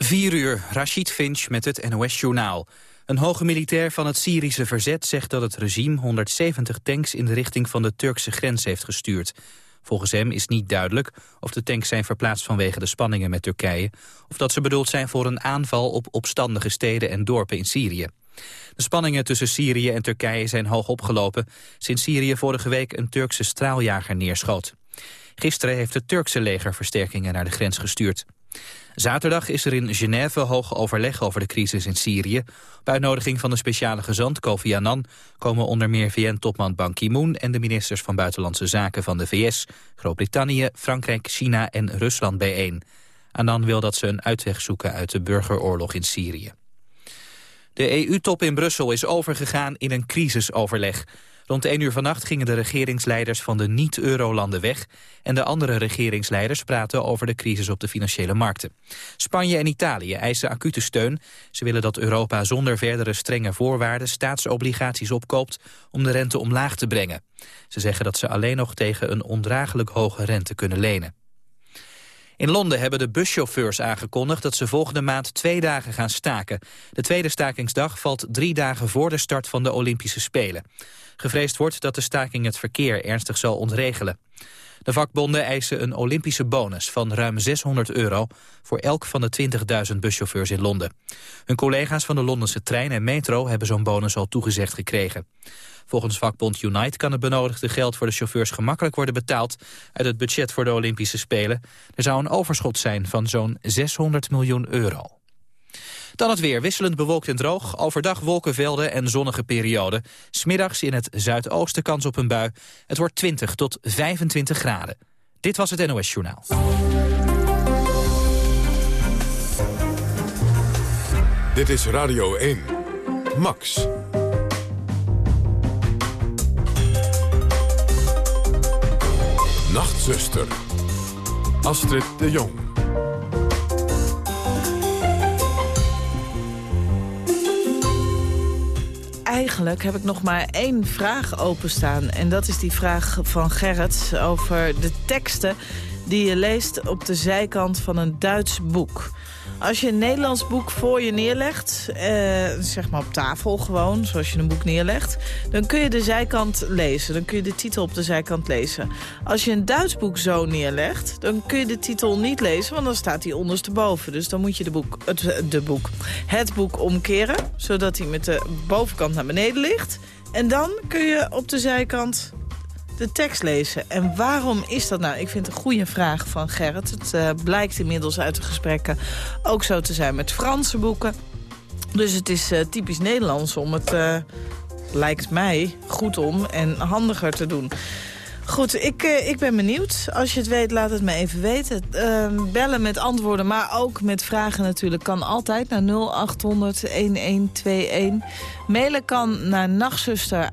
4 uur, Rashid Finch met het NOS-journaal. Een hoge militair van het Syrische verzet zegt dat het regime 170 tanks in de richting van de Turkse grens heeft gestuurd. Volgens hem is niet duidelijk of de tanks zijn verplaatst vanwege de spanningen met Turkije... of dat ze bedoeld zijn voor een aanval op opstandige steden en dorpen in Syrië. De spanningen tussen Syrië en Turkije zijn hoog opgelopen... sinds Syrië vorige week een Turkse straaljager neerschoot. Gisteren heeft het Turkse leger versterkingen naar de grens gestuurd. Zaterdag is er in Genève hoog overleg over de crisis in Syrië. Op uitnodiging van de speciale gezant Kofi Annan... komen onder meer VN-topman Ban Ki-moon... en de ministers van Buitenlandse Zaken van de VS... Groot-Brittannië, Frankrijk, China en Rusland bijeen. Annan wil dat ze een uitweg zoeken uit de burgeroorlog in Syrië. De EU-top in Brussel is overgegaan in een crisisoverleg. Rond 1 uur vannacht gingen de regeringsleiders van de niet-eurolanden weg... en de andere regeringsleiders praten over de crisis op de financiële markten. Spanje en Italië eisen acute steun. Ze willen dat Europa zonder verdere strenge voorwaarden staatsobligaties opkoopt... om de rente omlaag te brengen. Ze zeggen dat ze alleen nog tegen een ondraaglijk hoge rente kunnen lenen. In Londen hebben de buschauffeurs aangekondigd dat ze volgende maand twee dagen gaan staken. De tweede stakingsdag valt drie dagen voor de start van de Olympische Spelen. Gevreesd wordt dat de staking het verkeer ernstig zal ontregelen. De vakbonden eisen een Olympische bonus van ruim 600 euro... voor elk van de 20.000 buschauffeurs in Londen. Hun collega's van de Londense trein en metro hebben zo'n bonus al toegezegd gekregen. Volgens vakbond Unite kan het benodigde geld voor de chauffeurs gemakkelijk worden betaald uit het budget voor de Olympische Spelen. Er zou een overschot zijn van zo'n 600 miljoen euro. Dan het weer, wisselend bewolkt en droog. Overdag wolkenvelden en zonnige perioden. Smiddags in het zuidoosten kans op een bui. Het wordt 20 tot 25 graden. Dit was het NOS Journaal. Dit is Radio 1. Max. Nachtzuster. Astrid de Jong. Eigenlijk heb ik nog maar één vraag openstaan. En dat is die vraag van Gerrit over de teksten die je leest op de zijkant van een Duits boek. Als je een Nederlands boek voor je neerlegt, eh, zeg maar op tafel gewoon, zoals je een boek neerlegt, dan kun je de zijkant lezen. Dan kun je de titel op de zijkant lezen. Als je een Duits boek zo neerlegt, dan kun je de titel niet lezen, want dan staat hij ondersteboven. Dus dan moet je de boek, het, de boek, het boek omkeren, zodat hij met de bovenkant naar beneden ligt. En dan kun je op de zijkant de tekst lezen. En waarom is dat nou? Ik vind het een goede vraag van Gerrit. Het uh, blijkt inmiddels uit de gesprekken ook zo te zijn met Franse boeken. Dus het is uh, typisch Nederlands om het, uh, lijkt mij, goed om en handiger te doen. Goed, ik, ik ben benieuwd. Als je het weet, laat het me even weten. Uh, bellen met antwoorden, maar ook met vragen natuurlijk kan altijd naar 0800-1121. Mailen kan naar nachtzuster,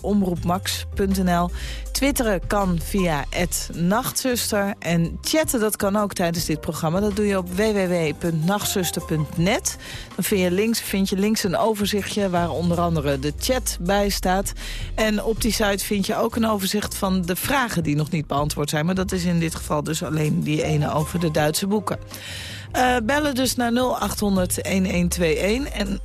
omroepmax.nl. Twitteren kan via het nachtzuster. En chatten dat kan ook tijdens dit programma. Dat doe je op www.nachtzuster.net. Dan vind je, links, vind je links een overzichtje waar onder andere de chat bij staat. En op die site vind je ook een overzicht van de vragen die nog niet beantwoord zijn. Maar dat is in dit geval dus alleen die ene over de Duitse boeken. Uh, bellen dus naar 0800 1121 en...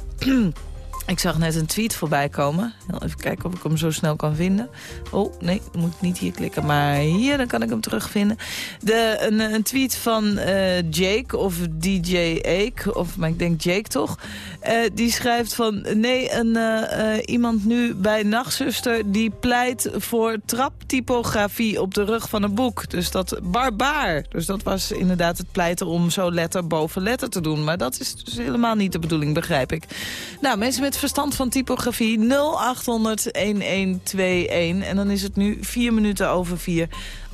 Ik zag net een tweet voorbij komen. Even kijken of ik hem zo snel kan vinden. Oh, nee, dan moet ik niet hier klikken. Maar hier, dan kan ik hem terugvinden. De, een, een tweet van uh, Jake of DJ Ake. Of, maar ik denk Jake toch. Uh, die schrijft van... Nee, een, uh, iemand nu bij Nachtzuster... die pleit voor traptypografie op de rug van een boek. Dus dat barbaar. Dus dat was inderdaad het pleiten om zo letter boven letter te doen. Maar dat is dus helemaal niet de bedoeling, begrijp ik. Nou, mensen met verstand van typografie 0800 1121. En dan is het nu vier minuten over vier.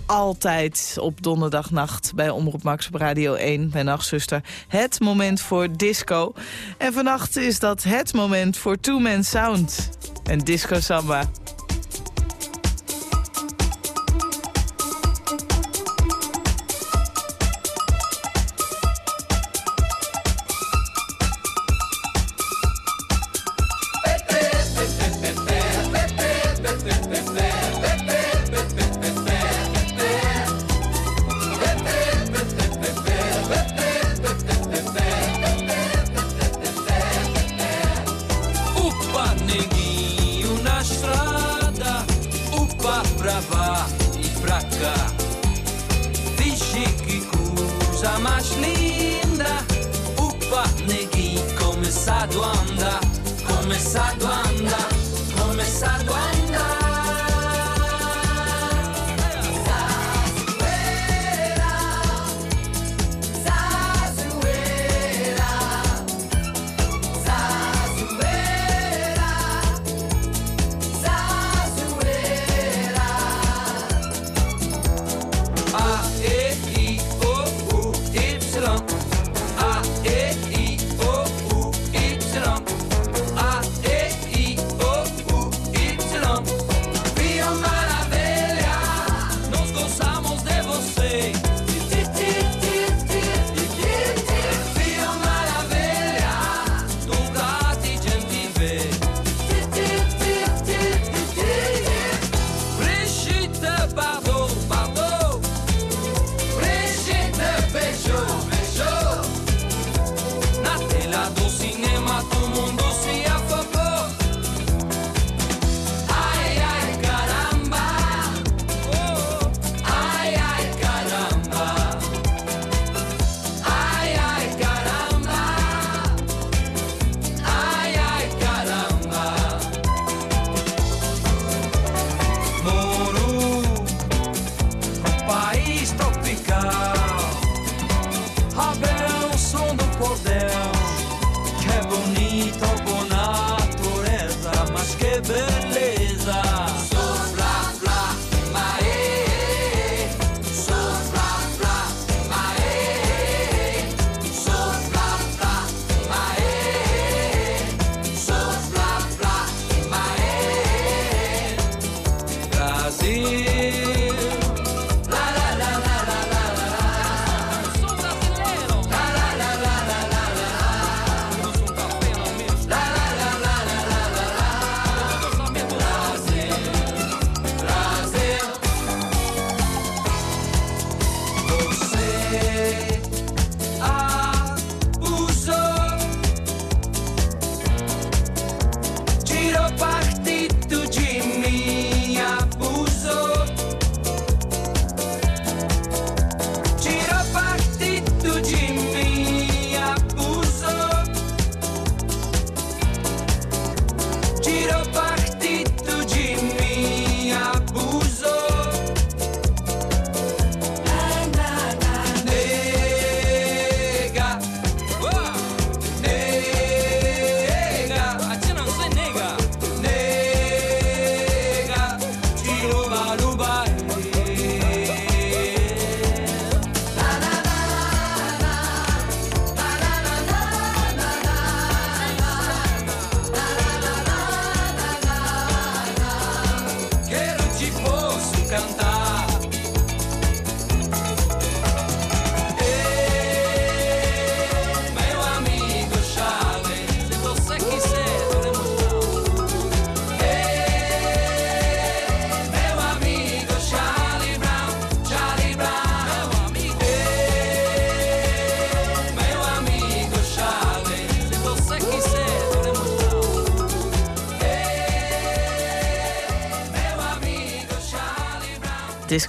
Altijd op donderdagnacht bij Omroep Max Radio 1 bij Nachtzuster. Het moment voor disco. En vannacht is dat het moment voor Two Man Sound en Disco Samba.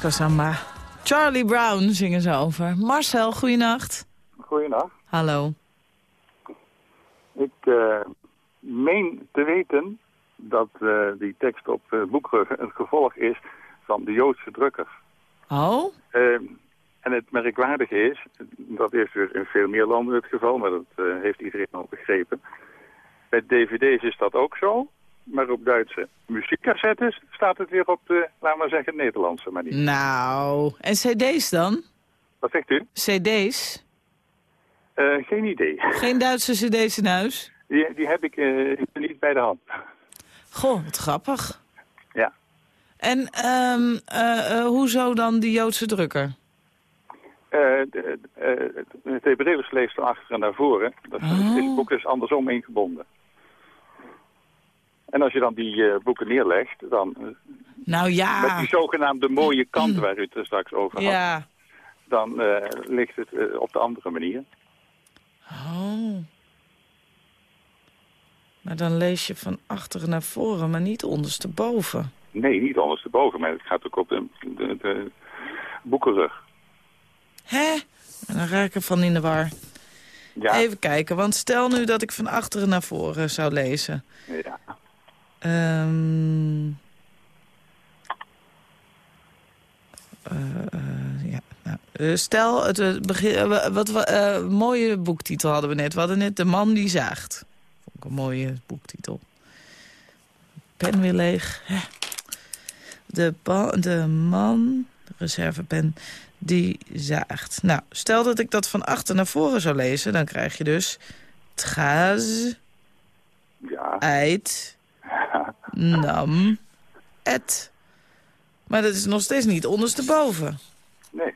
Samba. Charlie Brown zingen ze over. Marcel, goeienacht. Goeiedag. Hallo. Ik eh, meen te weten dat eh, die tekst op uh, Boekrug een gevolg is van de Joodse drukker. Oh? Ehm, en het merkwaardige is, dat is dus in veel meer landen het geval, maar dat eh, heeft iedereen al begrepen. Bij dvd's is dat ook zo, maar op Duitse muziekcassettes staat het weer op de, laten we zeggen, Nederlandse manier. Nou, en cd's dan? Wat zegt u? cd's? Eh, geen idee. Geen Duitse cd's in huis? Die, die heb ik eh, niet bij de hand. Goh, wat grappig. Ja. En ehm, eh, hoezo dan die Joodse drukker? De- het Hebreeuws leest van achteren naar voren. Dat is, Oh. het boek is andersom ingebonden. En als je dan die eh, boeken neerlegt, dan eh, Nou met ja, die zogenaamde mooie kant waar u het er straks over had, ja. dan eh, ligt het op de andere manier. Oh. Maar dan lees je van achteren naar voren, maar niet ondersteboven. Nee, niet ondersteboven, maar het gaat ook op de, de, de boekenrug. Hè? En dan raak ik ervan in de war. Ja, Even kijken, want stel nu dat ik van achteren naar voren zou lezen. ja. Eh, ja, nou, eh, stel, het, eh, begin, wa- wat, wa- mooie boektitel hadden we net. We hadden net De Man die zaagt. Vond ik een mooie boektitel. Pen weer leeg. Hè. De, de man, reservepen, die zaagt. Nou, stel dat ik dat van achter naar voren zou lezen... dan krijg je dus... Tgaz, Ja, eit, nam, et. Maar dat is nog steeds niet ondersteboven. nee.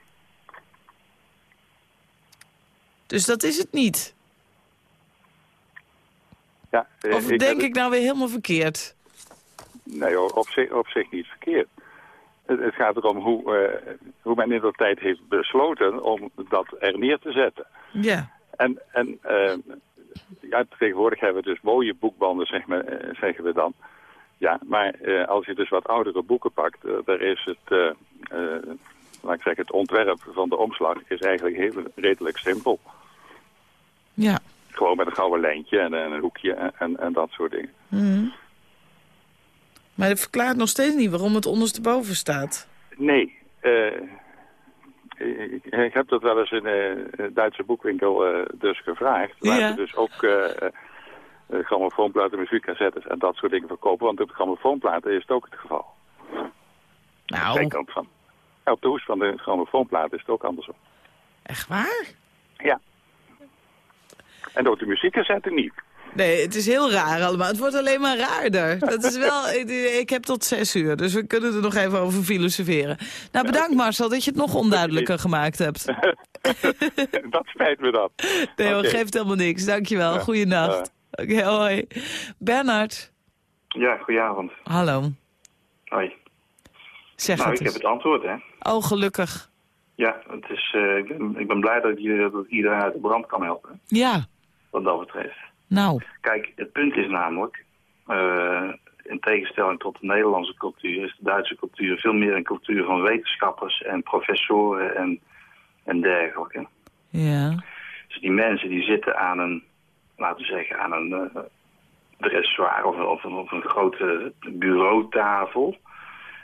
Dus dat is het niet. Ja, eh, Of denk ik nou weer helemaal verkeerd? Nee, op zich, op zich niet verkeerd. Het, het gaat erom hoe, eh, hoe men in de tijd heeft besloten om dat er neer te zetten. Ja, En, en eh, ja, tegenwoordig hebben we dus mooie boekbanden, zeg maar, eh, zeggen we dan. Ja, maar eh, als je dus wat oudere boeken pakt, eh, daar is het, eh, eh, laat ik zeggen, het ontwerp van de omslag is eigenlijk heel redelijk simpel. ja. Gewoon met een gouden lijntje en een hoekje en, en, en dat soort dingen. Mhm. Maar dat verklaart nog steeds niet waarom het ondersteboven staat. Nee, eh, ik, ik heb dat wel eens in eh, een Duitse boekwinkel eh, dus gevraagd. Waar Ja. ze dus ook eh grammofoonplaten, muziekcassettes en dat soort dingen verkopen. Want op de grammofoonplaten is het ook het geval. Nou, Zijkant van. Ja, op de hoes van de grammofoonplaat is het ook andersom. echt waar? Ja. En ook de muziekcassette niet. Nee, het is heel raar allemaal. Het wordt alleen maar raarder. Dat is wel, ik, ik heb tot zes uur, dus we kunnen er nog even over filosoferen. Nou, bedankt Marcel dat je het nog onduidelijker gemaakt hebt. dat spijt me dan. Nee hoor, geeft helemaal niks. Dankjewel, Ja. goeienacht. Oké, hoi. Bernard, Ja, goedenavond. hallo. Hoi. Zeg nou, het ik heb het antwoord, hè. Oh, gelukkig. Ja, het is, eh, ik, ben, ik ben blij dat, je, dat iedereen uit de brand kan helpen, Ja, wat dat betreft. Nou, Kijk, het punt is namelijk, eh, in tegenstelling tot de Nederlandse cultuur, is de Duitse cultuur veel meer een cultuur van wetenschappers en professoren en, en dergelijke. ja. Dus die mensen die zitten aan een, laten we zeggen, aan een uh, dressoir of, of, of een grote bureautafel.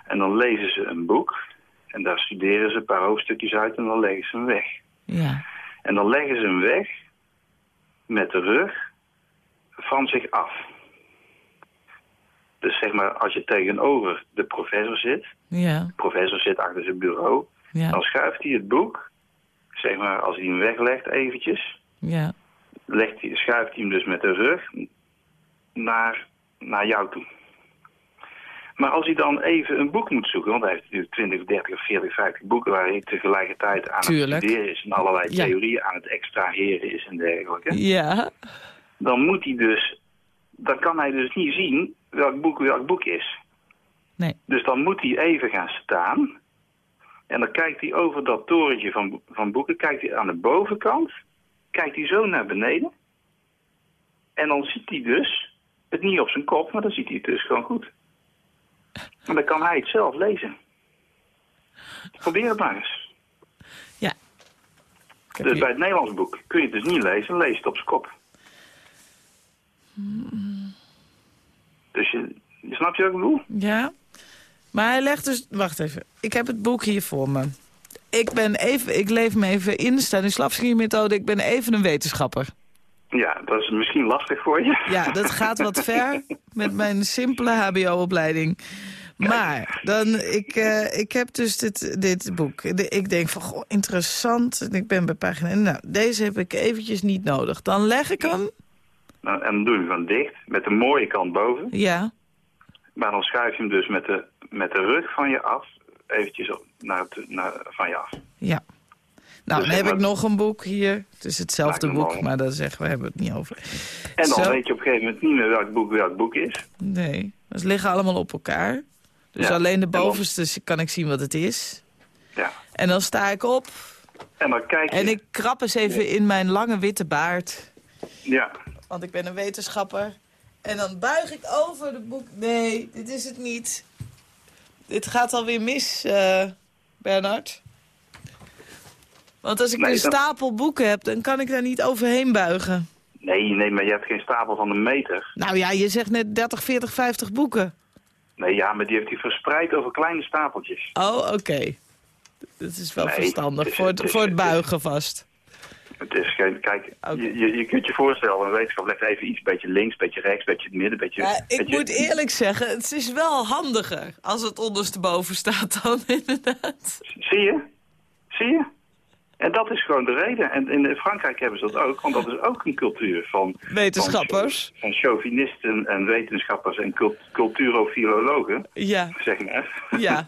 En dan lezen ze een boek en daar studeren ze een paar hoofdstukjes uit en dan leggen ze hem weg. Ja, En dan leggen ze hem weg met de rug van zich af. Dus zeg maar, als je tegenover de professor zit, ja, de professor zit achter zijn bureau, ja, dan schuift hij het boek, zeg maar, als hij hem weglegt eventjes, ja. legt hij, schuift hij hem dus met de rug naar, naar jou toe. Maar als hij dan even een boek moet zoeken, want hij heeft natuurlijk 20, 30, 40, 50 boeken waar hij tegelijkertijd aan Tuurlijk. het studeren is en allerlei Ja. theorieën aan het extraheren is en dergelijke, Ja, dan moet hij dus, dan kan hij dus niet zien welk boek welk boek is. nee. Dus dan moet hij even gaan staan. En dan kijkt hij over dat torentje van, van boeken, kijkt hij aan de bovenkant, kijkt hij zo naar beneden. En dan ziet hij dus, het niet op zijn kop, maar dan ziet hij het dus gewoon goed. En dan kan hij het zelf lezen. Probeer het maar eens. Ja. Dus bij het Nederlands boek kun je het dus niet lezen, lees het op zijn kop. Dus je, je snapt je wat ik bedoel? Ja, maar hij legt dus... Wacht even, ik heb het boek hier voor me. Ik ben even, ik leef me even in, Stanislavski-methode. Ik ben even een wetenschapper. Ja, dat is misschien lastig voor je. Ja, dat gaat wat ver met mijn simpele hbo-opleiding. Maar dan, ik, eh, ik heb dus dit, dit boek. De- Ik denk van, goh, interessant. En ik ben bij pagina... Nou, deze heb ik eventjes niet nodig. Dan leg ik hem. Nou, en dan doe je hem gewoon dicht, met de mooie kant boven. Ja, Maar dan schuif je hem dus met de, met de rug van je af, eventjes op, naar, het- naar, van je af. ja. Nou, Dus dan heb ik nog een boek hier. Het is hetzelfde boek, maar dat zeggen we hebben het niet over. En dan Zo. weet je op een gegeven moment niet meer welk boek welk boek is. Nee, ze liggen allemaal op elkaar. Dus Ja, alleen de dan- bovenste kan ik zien wat het is. Ja. En dan sta ik op En dan kijk je... en ik krap eens even in mijn lange witte baard. Ja. Want ik ben een wetenschapper. En dan buig ik over de boek. Nee, dit is het niet. Dit gaat alweer mis, eh Bernard. Want als ik Nee, een stapel boeken heb, dan kan ik daar niet overheen buigen. Nee, nee, maar je hebt geen stapel van een meter. Nou ja, je zegt net 30, 40, 50 boeken. Nee, ja, maar die heeft hij verspreid over kleine stapeltjes. Oh, oké. Dat is wel Nee, verstandig. het is- voor, het, het is- voor het buigen vast. Het is geen, kijk, je, je, je kunt je voorstellen, een wetenschap legt even iets, beetje links, beetje rechts, beetje het midden, beetje... Ja, ik beetje- moet eerlijk zeggen, het is wel handiger als het ondersteboven staat dan inderdaad. Zie je? Zie je? En dat is gewoon de reden. En in Frankrijk hebben ze dat ook, want dat is ook een cultuur van... Wetenschappers. Van, van chauvinisten en wetenschappers en cult, culturofilologen, Ja, zeg maar. ja.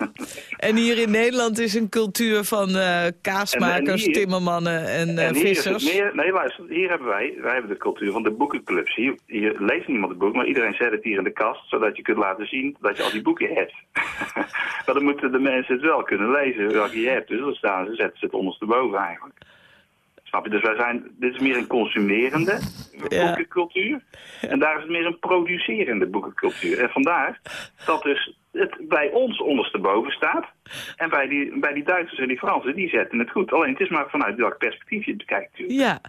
En hier in Nederland is een cultuur van eh, kaasmakers, En- en hier- timmermannen en, eh, en vissers. meer... Nee, luister, hier hebben wij, wij hebben de cultuur van de boekenclubs. Hier, hier leest niemand het boek, maar iedereen zet het hier in de kast, zodat je kunt laten zien dat je al die boeken hebt. maar dan moeten de mensen het wel kunnen lezen, welke je hebt. Dus dan staan ze, zetten ze het ondersteboven eigenlijk. Snap je? Dus wij zijn, dit is meer een consumerende Ja. boekencultuur. En daar is het meer een producerende boekencultuur. En vandaar dat dus het bij ons ondersteboven staat. En bij die, bij die Duitsers en die Fransen, die zetten het goed. Alleen het is maar vanuit welk perspectief je het bekijkt natuurlijk. Ja,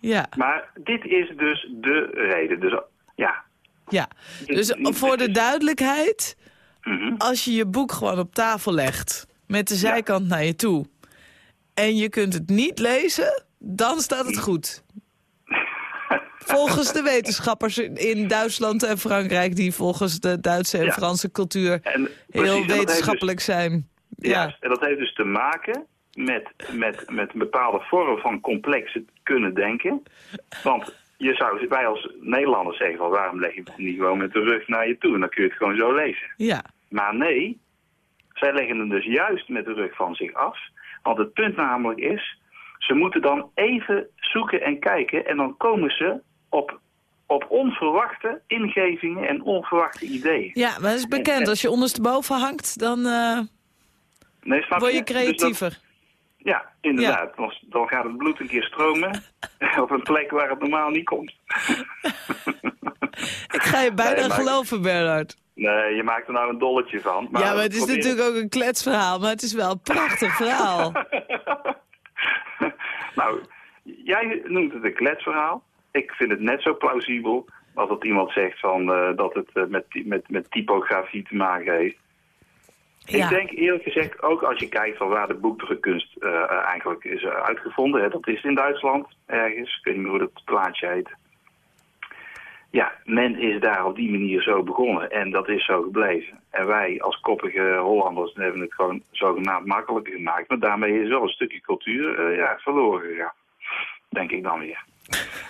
ja, Maar dit is dus de reden. Dus ja. ja. Dus voor de duidelijkheid, Mhm. als je je boek gewoon op tafel legt... met de zijkant naar je toe... en je kunt het niet lezen, dan staat het goed. Volgens de wetenschappers in- Duitsland en Frankrijk... die volgens de Duitse en Ja. Franse cultuur En heel dus- wetenschappelijk zijn. Ja. Ja, En dat heeft dus te maken met, met, met een bepaalde vorm van complex kunnen denken. Want je zou, wij als Nederlanders zeggen van waarom leg je het niet gewoon met de rug naar je toe? En dan kun je het gewoon zo lezen. ja, Maar nee, zij leggen hem dus juist met de rug van zich af. Want het punt namelijk is, ze moeten dan even zoeken en kijken en dan komen ze op, op onverwachte ingevingen en onverwachte ideeën. ja, maar dat is bekend. Als je ondersteboven hangt, dan eh, Nee, snap word je Dus dat- creatiever. ja, inderdaad. Dan, dan gaat het bloed een keer stromen op een plek waar het normaal niet komt. Ik ga je bijna Nee, maar- geloven, Bernard. Nee, je maakt er nou een dolletje van. Maar ja, maar het is probeer- natuurlijk ook een kletsverhaal, maar het is wel een prachtig verhaal. nou, jij noemt het een kletsverhaal. Ik vind het net zo plausibel als dat iemand zegt van, eh, dat het eh, met, met, met typografie te maken heeft. Ja. Ik denk eerlijk gezegd, ook als je kijkt van waar de boekdrukkunst eh, eigenlijk is uitgevonden. Hè, dat is in Duitsland ergens. Ik weet niet meer hoe dat plaatje heet. Ja, men is daar op die manier zo begonnen en dat is zo gebleven. En wij als koppige Hollanders hebben het gewoon zogenaamd makkelijker gemaakt. Maar daarmee is wel een stukje cultuur eh, ja, verloren gegaan. Denk ik dan weer.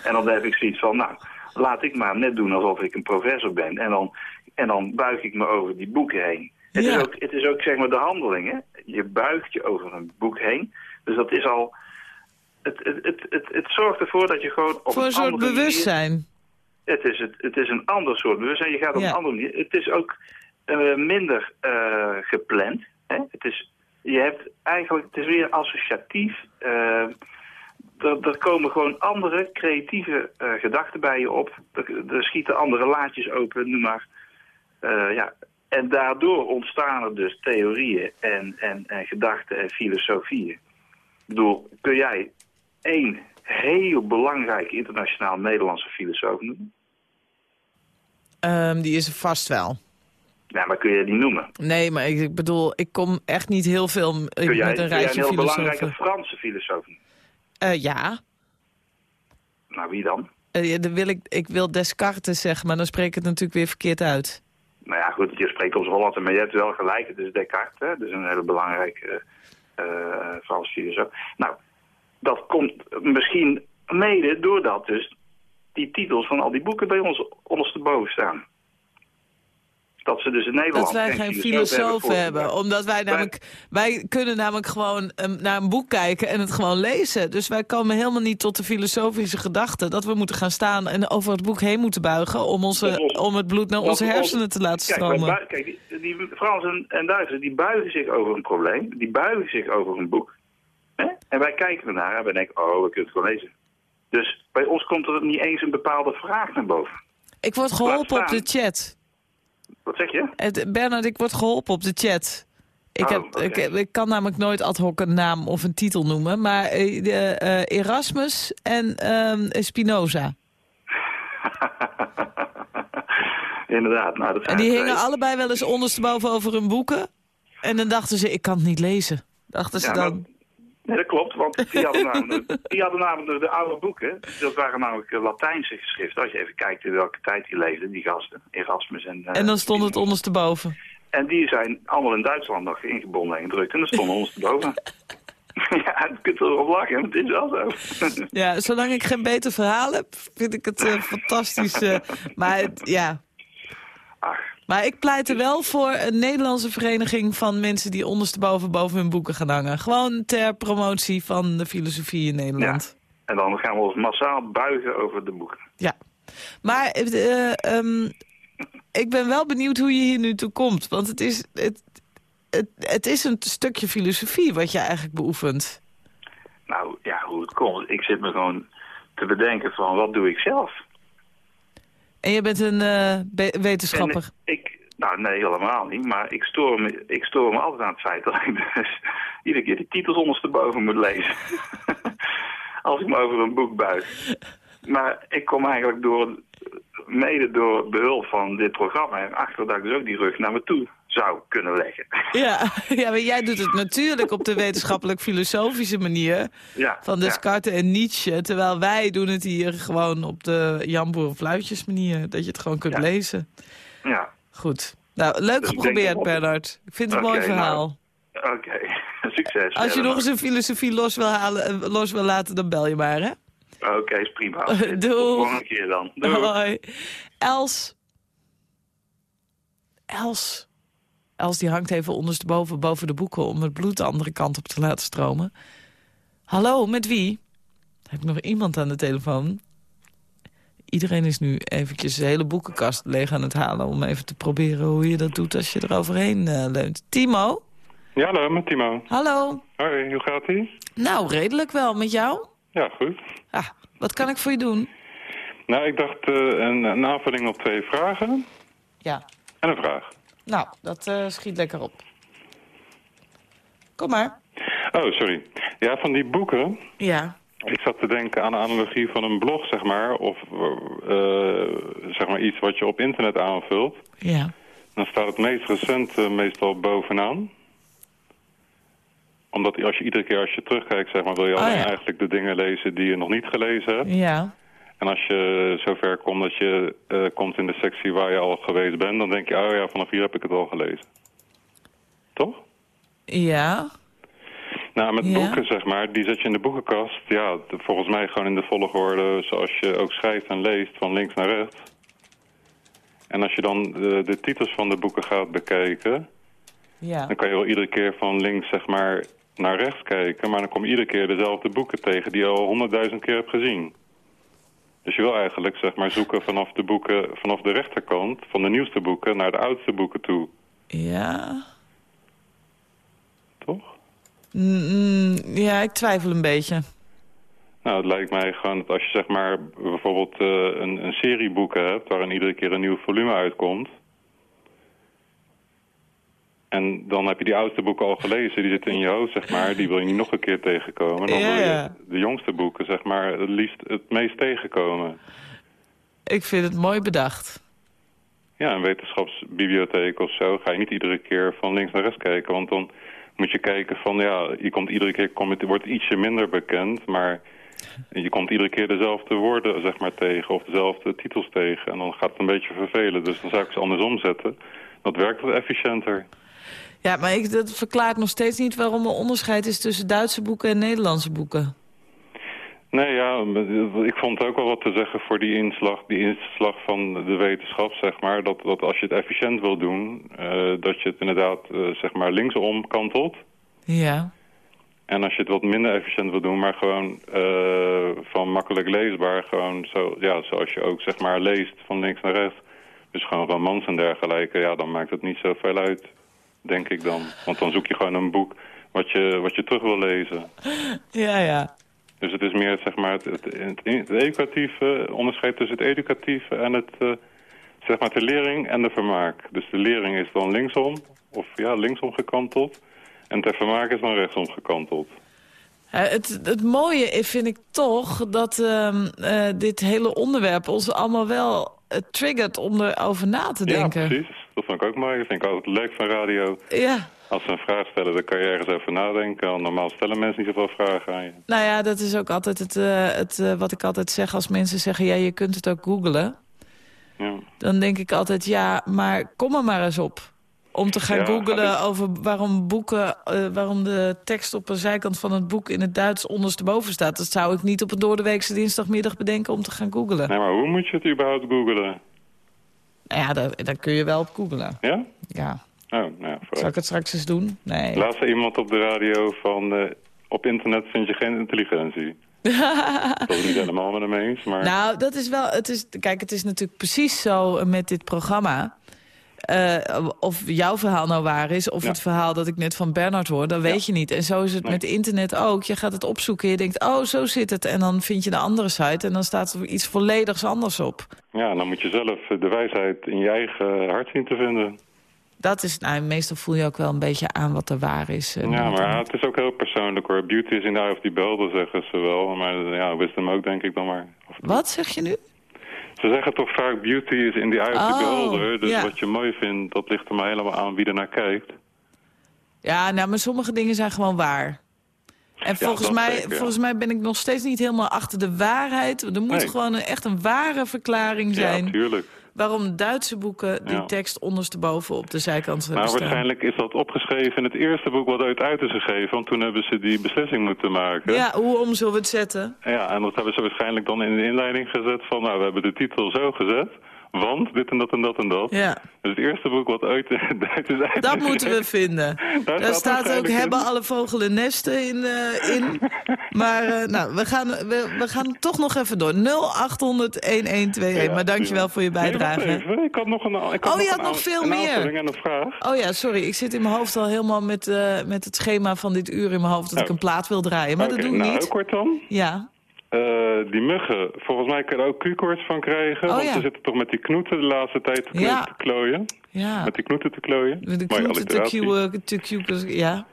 En dan heb ik zoiets van, nou, laat ik maar net doen alsof ik een professor ben. En dan, en dan buig ik me over die boeken heen. Het, Ja. is ook, het is ook zeg maar de handeling, hè. Je buigt je over een boek heen. Dus dat is al... Het, het, het, het, het zorgt ervoor dat je gewoon op Voor een soort manier- bewustzijn. Het is, het, het is een ander soort bewustzijn. Je gaat op Ja. een andere manier. Het is ook eh, minder eh, gepland. Hè? Het is, je hebt eigenlijk, het is weer associatief. eh, er, er komen gewoon andere creatieve gedachten bij je op. Er, er schieten andere laadjes open, noem maar. Ja. En daardoor ontstaan er dus theorieën en, en, en gedachten en filosofieën. Ik bedoel, kun jij één heel belangrijke internationaal Nederlandse filosoof noemen? Ehm, die is er vast wel. Ja, maar kun je die noemen? Nee, maar ik, ik bedoel, ik kom echt niet heel veel m- Kun jij, met kun een jij een rijtje heel belangrijke filosofen. Franse filosoof? Eh, ja, Nou, wie dan? Dan wil ik, ik wil Descartes zeggen, maar dan spreek ik het natuurlijk weer verkeerd uit. Nou ja, goed, je spreekt ons Holland, maar je hebt wel gelijk. Het is Descartes, hè? dus een hele belangrijke eh, Franse filosoof. Nou, dat komt misschien mede doordat dus die titels van al die boeken bij ons ondersteboven staan. Dat ze dus in Nederland Dat wij geen filosofen hebben. Omdat wij namelijk, wij kunnen namelijk gewoon ehm, naar een boek kijken en het gewoon lezen. Dus wij komen helemaal niet tot de filosofische gedachte dat we moeten gaan staan en over het boek heen moeten buigen om, onze, ons- om het bloed naar onze hersenen te laten Kijk, stromen. bui- kijk die, die Fransen en Duitsers die buigen zich over een probleem. Die buigen zich over een boek. Hè? En wij kijken ernaar en wij denken, oh, we kunnen het gewoon lezen. Dus bij ons komt er niet eens een bepaalde vraag naar boven. Ik word geholpen op de chat. Wat zeg je? Het, Bernard, ik word geholpen op de chat. Ik, Oh, heb, ik, ik kan namelijk nooit ad hoc een naam of een titel noemen. Maar eh, eh, Erasmus en ehm, Spinoza. Inderdaad. Nou, dat En die hingen twee. allebei wel eens ondersteboven over hun boeken. En dan dachten ze, ik kan het niet lezen. Dachten ze Ja, dan. maar- Nee, dat klopt, want die hadden namelijk, die hadden namelijk de, de oude boeken. Dat waren namelijk eh, Latijnse geschriften. Als je even kijkt in welke tijd die leefden, die gasten. Erasmus en... eh, En dan stond het ondersteboven. En die zijn allemaal in Duitsland nog ingebonden en gedrukt. En dan stonden ons erboven. ja, je kunt erop lachen, het is wel zo. Ja, zolang ik geen beter verhaal heb, vind ik het eh, fantastisch. maar het- ja. Maar ik pleit er wel voor een Nederlandse vereniging van mensen die ondersteboven boven hun boeken gaan hangen. Gewoon ter promotie van de filosofie in Nederland. en dan gaan we ons massaal buigen over de boeken. Ja. Maar eh, ehm, ik ben wel benieuwd hoe je hier nu toe komt. Want het is, het, het, het is een stukje filosofie wat je eigenlijk beoefent. Nou, ja, hoe het komt. Ik zit me gewoon te bedenken van, wat doe ik zelf? En je bent een eh, wetenschapper. En ik, nou nee, helemaal niet. Maar ik stoor, me, ik stoor me altijd aan het feit dat ik dus iedere keer die titels ondersteboven moet lezen. Als ik me over een boek buig. Maar ik kom eigenlijk door, mede door behulp van dit programma erachter dat ik dus ook die rug naar me toe zou kunnen leggen. Ja, ja, maar jij doet het natuurlijk op de wetenschappelijk-filosofische manier... Ja, van ja. Descartes en Nietzsche. Terwijl wij doen het hier gewoon op de Jan Boerenfluitjes manier. Dat je het gewoon kunt Ja. lezen. Ja, Goed. Nou, leuk Dus geprobeerd, Bernard. Ik vind het een mooi Oké, verhaal. oké. Succes. Als je nog eens een filosofie los wil, halen, eh, los wil laten, dan bel je maar, hè? Oké, is prima. Doeg. Tot de volgende keer dan. Doei. Hoi. Els. Els. Els die hangt even ondersteboven boven de boeken... om het bloed de andere kant op te laten stromen. Hallo, met wie? Heb ik nog iemand aan de telefoon? Iedereen is nu eventjes de hele boekenkast leeg aan het halen... om even te proberen hoe je dat doet als je er overheen eh, leunt. Timo? Ja, hallo, met Timo. Hallo. Hoi, hoe gaat ie? Nou, redelijk wel. Met jou? Ja, goed. Ah, wat kan ik voor je doen? Nou, ik dacht eh, een, een aanvulling op twee vragen Ja. en een vraag. Nou, dat eh, schiet lekker op. Kom maar. Oh, sorry. Ja, van die boeken. Ja. Ik zat te denken aan de analogie van een blog, zeg maar. Of eh, zeg maar iets wat je op internet aanvult. Ja. Dan staat het meest recente meestal bovenaan. Omdat als je iedere keer als je terugkijkt, zeg maar, wil je Oh, ja. eigenlijk de dingen lezen die je nog niet gelezen hebt. Ja. En als je zover komt dat je eh, komt in de sectie waar je al geweest bent, dan denk je, oh ja, vanaf hier heb ik het al gelezen. Toch? Ja. Nou, met Ja. boeken, zeg maar, die zet je in de boekenkast. Ja, volgens mij gewoon in de volgorde zoals je ook schrijft en leest, van links naar rechts. En als je dan de, de titels van de boeken gaat bekijken, Ja. dan kan je wel iedere keer van links, zeg maar, naar rechts kijken. Maar dan kom je iedere keer dezelfde boeken tegen die je al honderdduizend keer hebt gezien. Dus je wil eigenlijk, zeg maar, zoeken vanaf de boeken, vanaf de rechterkant, van de nieuwste boeken, naar de oudste boeken toe. Ja. Toch? Mm, ja, ik twijfel een beetje. Nou, het lijkt mij gewoon dat als je zeg maar bijvoorbeeld eh, een, een serie boeken hebt... waarin iedere keer een nieuw volume uitkomt... en dan heb je die oudste boeken al gelezen, die zitten in je hoofd, zeg maar... die wil je niet nog een keer tegenkomen. Dan wil je de jongste boeken, zeg maar, het liefst het meest tegenkomen. Ik vind het mooi bedacht. Ja, een wetenschapsbibliotheek of zo ga je niet iedere keer van links naar rechts kijken... want dan moet je kijken van, ja, je komt iedere keer, kom, het wordt ietsje minder bekend... maar je komt iedere keer dezelfde woorden zeg maar, tegen of dezelfde titels tegen. En dan gaat het een beetje vervelen. Dus dan zou ik ze andersom zetten. Dat werkt wat efficiënter. Ja, maar ik, dat verklaart nog steeds niet waarom er onderscheid is tussen Duitse boeken en Nederlandse boeken. Nee, ja, ik vond ook wel wat te zeggen voor die inslag, die inslag van de wetenschap, zeg maar. Dat, dat als je het efficiënt wil doen, eh, dat je het inderdaad, eh, zeg maar, linksom kantelt. Ja. En als je het wat minder efficiënt wil doen, maar gewoon eh, van makkelijk leesbaar, gewoon zo, ja, zoals je ook zeg maar leest van links naar rechts. Dus gewoon romans en dergelijke, ja, dan maakt het niet zoveel uit, denk ik dan. Want dan zoek je gewoon een boek wat je, wat je terug wil lezen. Ja, ja. Dus het is meer zeg maar het, het, educatieve, onderscheid tussen het educatieve en het, eh, zeg maar de lering en de vermaak. Dus de lering is dan linksom, of ja, linksom gekanteld. En ter vermaak is dan rechtsom gekanteld. Het, het mooie vind ik toch dat ehm, eh, dit hele onderwerp ons allemaal wel eh, triggert om erover na te denken. Ja, precies. Dat vond ik ook mooi. Dat vind ik altijd leuk van radio. Ja. Als ze een vraag stellen, dan kan je ergens over nadenken. Want Normaal stellen mensen niet zoveel vragen aan je. Nou ja, dat is ook altijd het, eh, het eh, wat ik altijd zeg als mensen zeggen... ja, je kunt het ook googlen. Ja. Dan denk ik altijd, ja, maar kom er maar eens op. Om te gaan Ja, googlen ik- over waarom, boeken, eh, waarom de tekst op een zijkant van het boek... in het Duits ondersteboven staat. Dat zou ik niet op een doordeweekse dinsdagmiddag bedenken om te gaan googlen. Nee, maar hoe moet je het überhaupt googelen? Ja, daar, daar kun je wel op googlen. Ja? Ja. Oh, nou ja, Zal ik het straks eens doen? Nee. Laatst zei iemand op de radio van... eh, op internet vind je geen intelligentie. dat is niet helemaal met hem eens, maar... Nou, dat is wel. Het is, kijk, het is natuurlijk precies zo met dit programma. Eh, of jouw verhaal nou waar is, of Ja. het verhaal dat ik net van Bernard hoor, dat weet je niet. En zo is het Nee. met internet ook. Je gaat het opzoeken, je denkt, oh, zo zit het. En dan vind je de andere site en dan staat er iets volledigs anders op. Ja, dan moet je zelf de wijsheid in je eigen hart zien te vinden. Dat is, nou, meestal voel je ook wel een beetje aan wat er waar is. En Ja, maar het is ook heel persoonlijk hoor. Beauty is in de eye of the beholder, zeggen ze wel. Maar ja, wisdom ook, denk ik dan maar. Of- Wat zeg je nu? Ze zeggen toch vaak beauty is in the eye of the Oh, beholder. Dus ja. wat je mooi vindt, dat ligt er maar helemaal aan wie er naar kijkt. Ja, nou, maar sommige dingen zijn gewoon waar. En volgens, mij, zeker, ja. volgens mij ben ik nog steeds niet helemaal achter de waarheid. Er moet Nee. gewoon een, echt een ware verklaring zijn... Ja, tuurlijk. Waarom Duitse boeken die Ja. tekst ondersteboven op de zijkant hebben Maar staan. waarschijnlijk is dat opgeschreven in het eerste boek wat ooit uit is gegeven. Want toen hebben ze die beslissing moeten maken. Ja, hoe om zullen we het zetten? Ja, en dat hebben ze waarschijnlijk dan in de inleiding gezet van... nou, we hebben de titel zo gezet, want dit en dat en dat en dat. Ja, Dus het eerste boek wat Duits is uit dat moeten we vinden. Daar Daar staat ook, in. hebben alle vogelen nesten in. eh, in. Maar eh, nou, we gaan, we, we gaan toch nog even door. 0800-1121. Ja, maar dankjewel voor je bijdrage. Nee. Ik had nog een, ik had Oh, je had nog veel meer. en een vraag. Oh ja, sorry. Ik zit in mijn hoofd al helemaal met, eh, met het schema van dit uur in mijn hoofd... dat Oh. ik een plaat wil draaien. Maar dat doe ik nou, niet. heel kort dan. Ja. Eh, die muggen, volgens mij kan je er ook Q-koorts van krijgen. Oh, want ja. ze zitten toch met die knoeten de laatste tijd te, Ja. te klooien. ja. Met die knoeten te klooien. Met de knoeten te alliteratie. cuwen, te ja.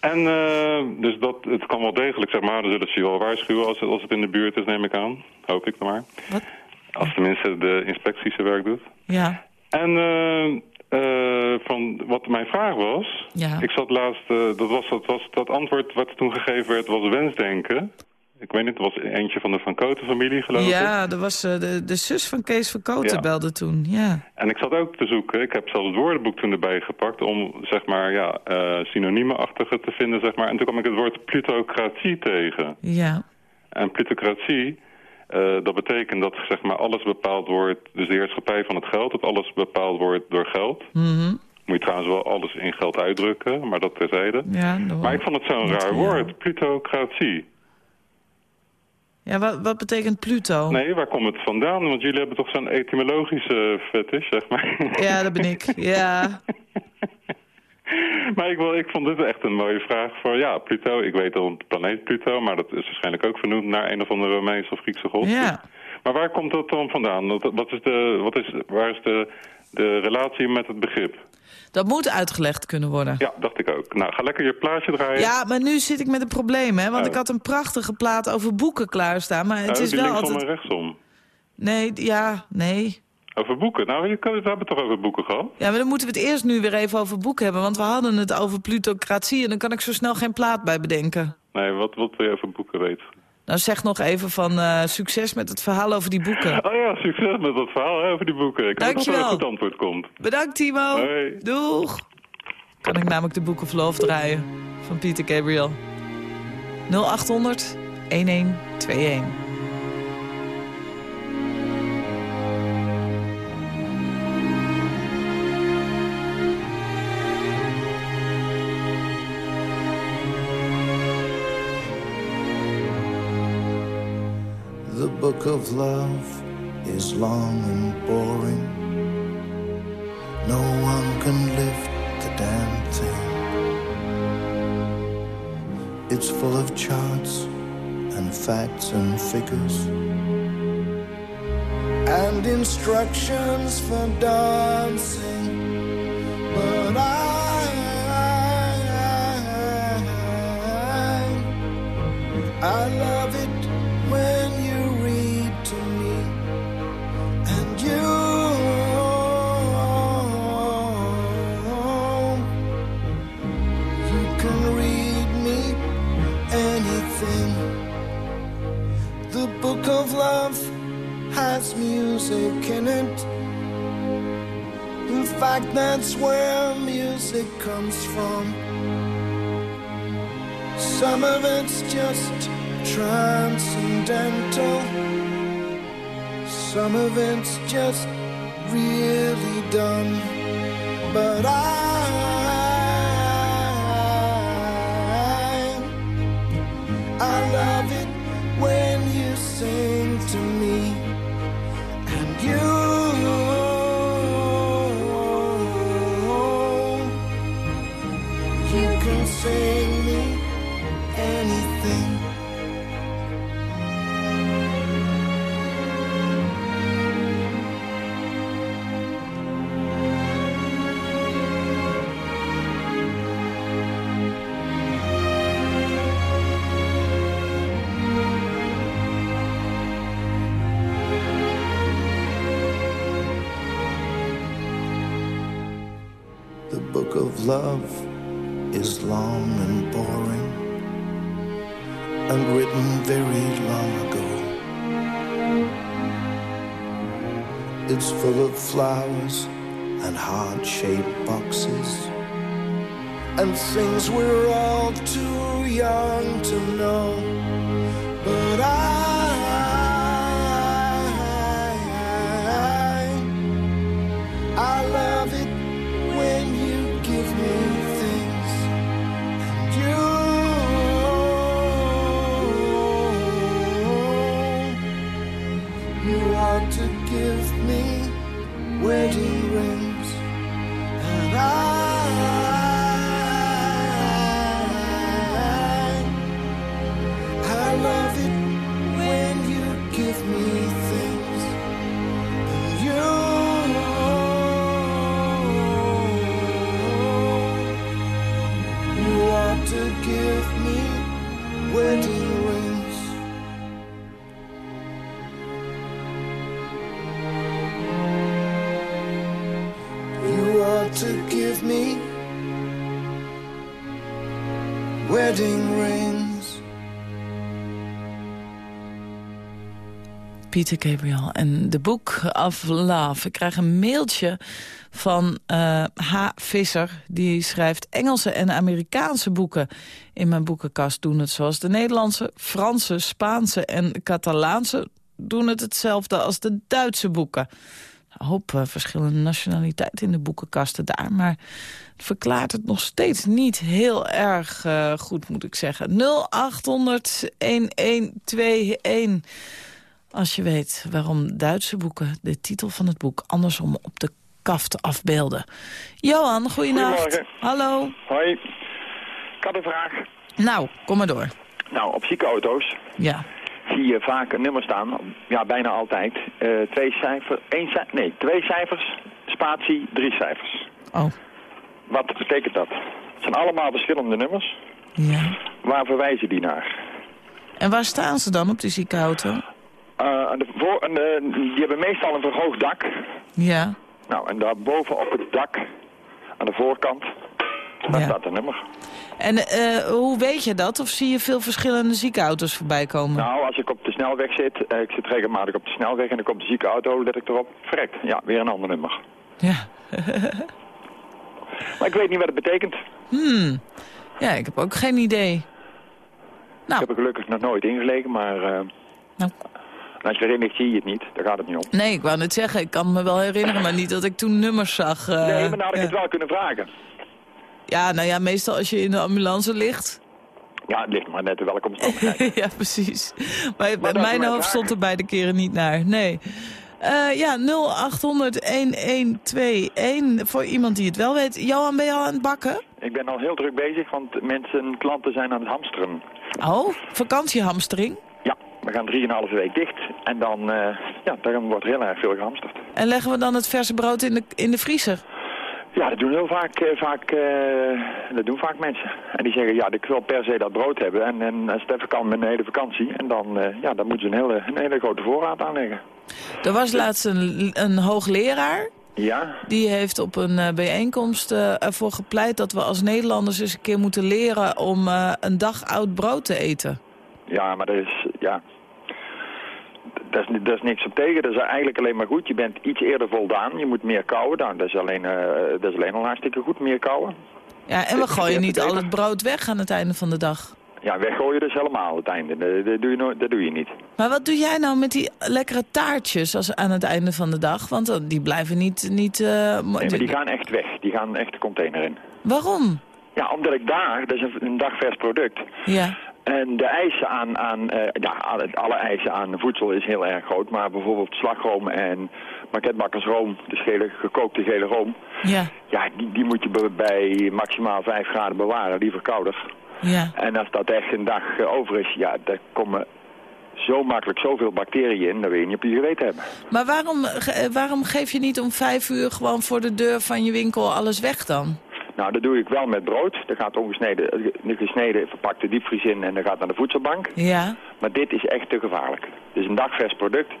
En eh, dus dat, het kan wel degelijk, zeg maar. Dan zullen ze je wel waarschuwen als, het- als het in de buurt is, neem ik aan. Hoop ik dan maar. Wat? Als tenminste de inspectie zijn werk doet. Ja. En eh, eh, van wat mijn vraag was... Ja. Ik zat laatst, eh, dat, was, dat was dat antwoord wat toen gegeven werd, was wensdenken. Ik weet niet, het was eentje van de Van Koten-familie, geloof ik. Ja, er was eh, de, de zus van Kees van Koten Ja. belde toen. Ja. En ik zat ook te zoeken, ik heb zelfs het woordenboek toen erbij gepakt... om, zeg maar, ja, eh synoniemenachtige te vinden, zeg maar. En toen kwam ik het woord plutocratie tegen. Ja. En plutocratie, eh, dat betekent dat zeg maar, alles bepaald wordt... dus de heerschappij van het geld, dat alles bepaald wordt door geld. Mhm. Moet je trouwens wel alles in geld uitdrukken, maar dat terzijde. Ja, dat Maar ik vond het zo'n raar woord, plutocratie. Ja wat, wat betekent Pluto? Nee, waar komt het vandaan? Want jullie hebben toch zo'n etymologische fetish, zeg maar. Ja, dat ben ik. Ja. maar ik, wil, ik vond dit echt een mooie vraag voor... Ja, Pluto, ik weet al het planeet Pluto... maar dat is waarschijnlijk ook vernoemd naar een of andere Romeinse of Griekse god. Ja. Maar waar komt dat dan vandaan? Wat, wat is de, wat is, waar is de, de relatie met het begrip? Dat moet uitgelegd kunnen worden. Ja, dacht ik ook. Nou, ga lekker je plaatje draaien. Ja, maar nu zit ik met een probleem, hè? Want Oh. ik had een prachtige plaat over boeken klaarstaan. Maar het Oh, is wel linksom altijd... en rechtsom. Nee, ja, nee. Over boeken. Nou, je kan, we hebben het toch over boeken gehad? Ja, maar dan moeten we het eerst nu weer even over boeken hebben. Want we hadden het over plutocratie en dan kan ik zo snel geen plaat bij bedenken. Nee, wat, wat wil je over boeken weten? Nou, zeg nog even van eh, succes met het verhaal over die boeken. Oh ja, succes met dat verhaal hè, over die boeken. Ik hoop dat er Dankjewel. een goed antwoord komt. Bedankt, Timo. Hoi. Doeg. Kan ik namelijk de Boek of Love draaien van Pieter Gabriel. 0800 1121. Of love is long and boring. No one can lift the damn thing. It's full of charts and facts and figures. and instructions for dancing. But I, I love it music in it. In fact, that's where music comes from. Some of it's just transcendental. Some of it's just really done. But I, I love it when you sing to me. Love is long and boring and written very long ago. It's full of flowers and heart shaped boxes and things we're all too young to know. But I, Peter Gabriel en The Book of Love. Ik krijg een mailtje van eh, H. Visser. Die schrijft Engelse en Amerikaanse boeken. In mijn boekenkast doen het zoals de Nederlandse, Franse, Spaanse en Catalaanse... doen het hetzelfde als de Duitse boeken. Een hoop eh, verschillende nationaliteiten in de boekenkasten daar. Maar het verklaart het nog steeds niet heel erg eh, goed, moet ik zeggen. 0800-1121. Als je weet waarom Duitse boeken de titel van het boek andersom op de kaft afbeelden. Johan, goeienacht. Goedemorgen. Hallo. Hoi. Ik had een vraag. Nou, kom maar door. Nou, op zieke auto's Ja. zie je vaak een nummer staan. Ja, bijna altijd. Eh, twee cijfers, één cij- nee, twee cijfers, spatie, drie cijfers. Oh, Wat betekent dat? Het zijn allemaal verschillende nummers. ja. Waar verwijzen die naar? En waar staan ze dan op die zieke auto? Eh, aan de voor, aan de- die hebben meestal een verhoogd dak. Ja. Nou, en daarboven op het dak, aan de voorkant, daar Ja. staat een nummer. En eh, hoe weet je dat? Of zie je veel verschillende ziekenauto's voorbij komen? Nou, als ik op de snelweg zit, eh, ik zit regelmatig op de snelweg en dan komt de zieke auto, let ik erop, verrekt. Ja, weer een ander nummer. Ja. Maar ik weet niet wat het betekent. Hmm. Ja, ik heb ook geen idee. Ik Nou, heb er gelukkig nog nooit ingelegen, maar nou, als je erin ligt zie je het niet. Daar gaat het niet om. nee, ik wou net zeggen, ik kan me wel herinneren, maar niet dat ik toen nummers zag. eh, nee, maar nou had ik ja. het wel kunnen vragen. Ja, nou ja, meestal als je in de ambulance ligt. Ja, het ligt maar net in welke omstandigheden. ja, precies. Maar, is mijn hoofd stond er beide keren niet naar. Nee. Eh, ja, 0800-1121 voor iemand die het wel weet. Johan, ben je al aan het bakken? ik ben al heel druk bezig, want mensen, klanten zijn aan het hamsteren. Oh, vakantiehamstering? We gaan drieënhalve week dicht. En dan, eh, ja, daar wordt heel erg veel gehamsterd. En leggen we dan het verse brood in de, in de vriezer? Ja, dat doen heel vaak, eh, vaak, eh, dat doen vaak mensen. En die zeggen, ja, ik wil per se dat brood hebben. En, en even kan een hele vakantie. En dan, ja, dan moeten ze een hele, een hele grote voorraad aanleggen. Er was laatst een, een hoogleraar. Ja, Die heeft op een bijeenkomst ervoor gepleit dat we als Nederlanders eens een keer moeten leren om een dag oud brood te eten. ja, maar dat is, ja... Daar is, daar is niks op tegen. Dat is eigenlijk alleen maar goed. Je bent iets eerder voldaan. Je moet meer kauwen. Nou, dat is alleen, eh, dat is alleen al hartstikke goed, meer kauwen. Ja, en we gooien niet al het brood weg aan het einde van de dag. Ja, weggooien dus helemaal aan het einde. Dat, dat doe je nooit- dat doe je niet. Maar wat doe jij nou met die lekkere taartjes als, aan het einde van de dag? Want eh, die blijven niet... niet mo- Nee, maar die gaan echt weg. Die gaan echt de container in. Waarom? Ja, omdat ik daar, dat is een, een dagvers product. Ja, En de eisen aan, aan eh, ja, alle, alle eisen aan voedsel is heel erg groot. Maar bijvoorbeeld slagroom en maketbakkersroom, de gele, gekookte gele room. ja, Ja, die, die moet je bij maximaal 5 graden bewaren, liever kouder. ja. En als dat echt een dag eh, over is, ja, daar komen zo makkelijk zoveel bacteriën in, dat wil je niet op je geweten hebben. Maar waarom, eh, waarom geef je niet om vijf uur gewoon voor de deur van je winkel alles weg dan? Nou, dat doe ik wel met brood. Dat gaat ongesneden, gesneden, verpakte diepvries in en dat gaat naar de voedselbank. Ja, Maar dit is echt te gevaarlijk. Het is een dagvers product.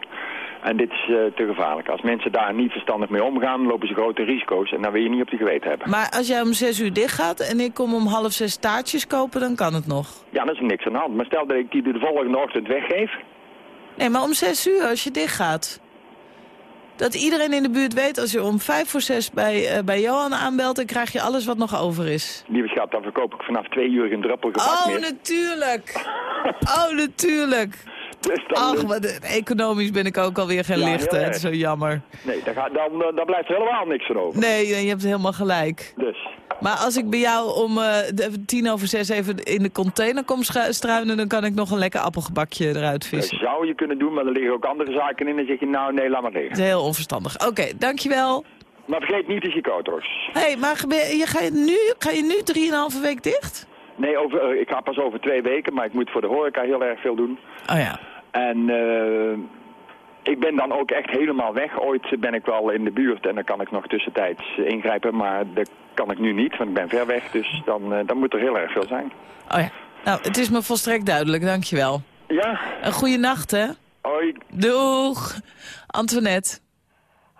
En dit is eh, te gevaarlijk. Als mensen daar niet verstandig mee omgaan, lopen ze grote risico's. En dan wil je niet op je geweten hebben. maar als jij om zes uur dicht gaat en ik kom om half zes taartjes kopen, dan kan het nog. Ja, dat is niks aan de hand. Maar stel dat ik die de volgende ochtend weggeef. Nee, maar om zes uur als je dicht gaat. Dat iedereen in de buurt weet, als je om vijf voor zes bij, eh, bij Johan aanbelt... dan krijg je alles wat nog over is. Lieve schat, dan verkoop ik vanaf twee uur geen druppel gebak Oh, meer. natuurlijk. Oh, natuurlijk. Dus dan, Ach, maar de- economisch ben ik ook alweer geen Ja, licht, heel hè. erg. Het is zo jammer. Nee, dan, gaat, dan, eh, dan blijft er helemaal niks van over. Nee, je hebt helemaal gelijk. Dus, Maar als ik bij jou om eh, tien over zes even in de container kom struinen... dan kan ik nog een lekker appelgebakje eruit dat vissen. zou je kunnen doen, maar er liggen ook andere zaken in. En dan zeg je, nou nee, laat maar Dat liggen. is heel onverstandig. Oké, dankjewel. Maar vergeet niet de Chicoto's. Hé, hey, maar je, ga, je nu, ga je nu drieënhalve week dicht? Nee, over, eh, ik ga pas over twee weken, maar ik moet voor de horeca heel erg veel doen. Oh ja. En eh, ik ben dan ook echt helemaal weg. Ooit ben ik wel in de buurt en dan kan ik nog tussentijds ingrijpen. Maar dat kan ik nu niet, want ik ben ver weg. Dus dan, eh, dan moet er heel erg veel zijn. Oh ja. Nou, het is me volstrekt duidelijk, dankjewel. Ja, Een goede nacht, hè? hoi. Doeg. Antoinette,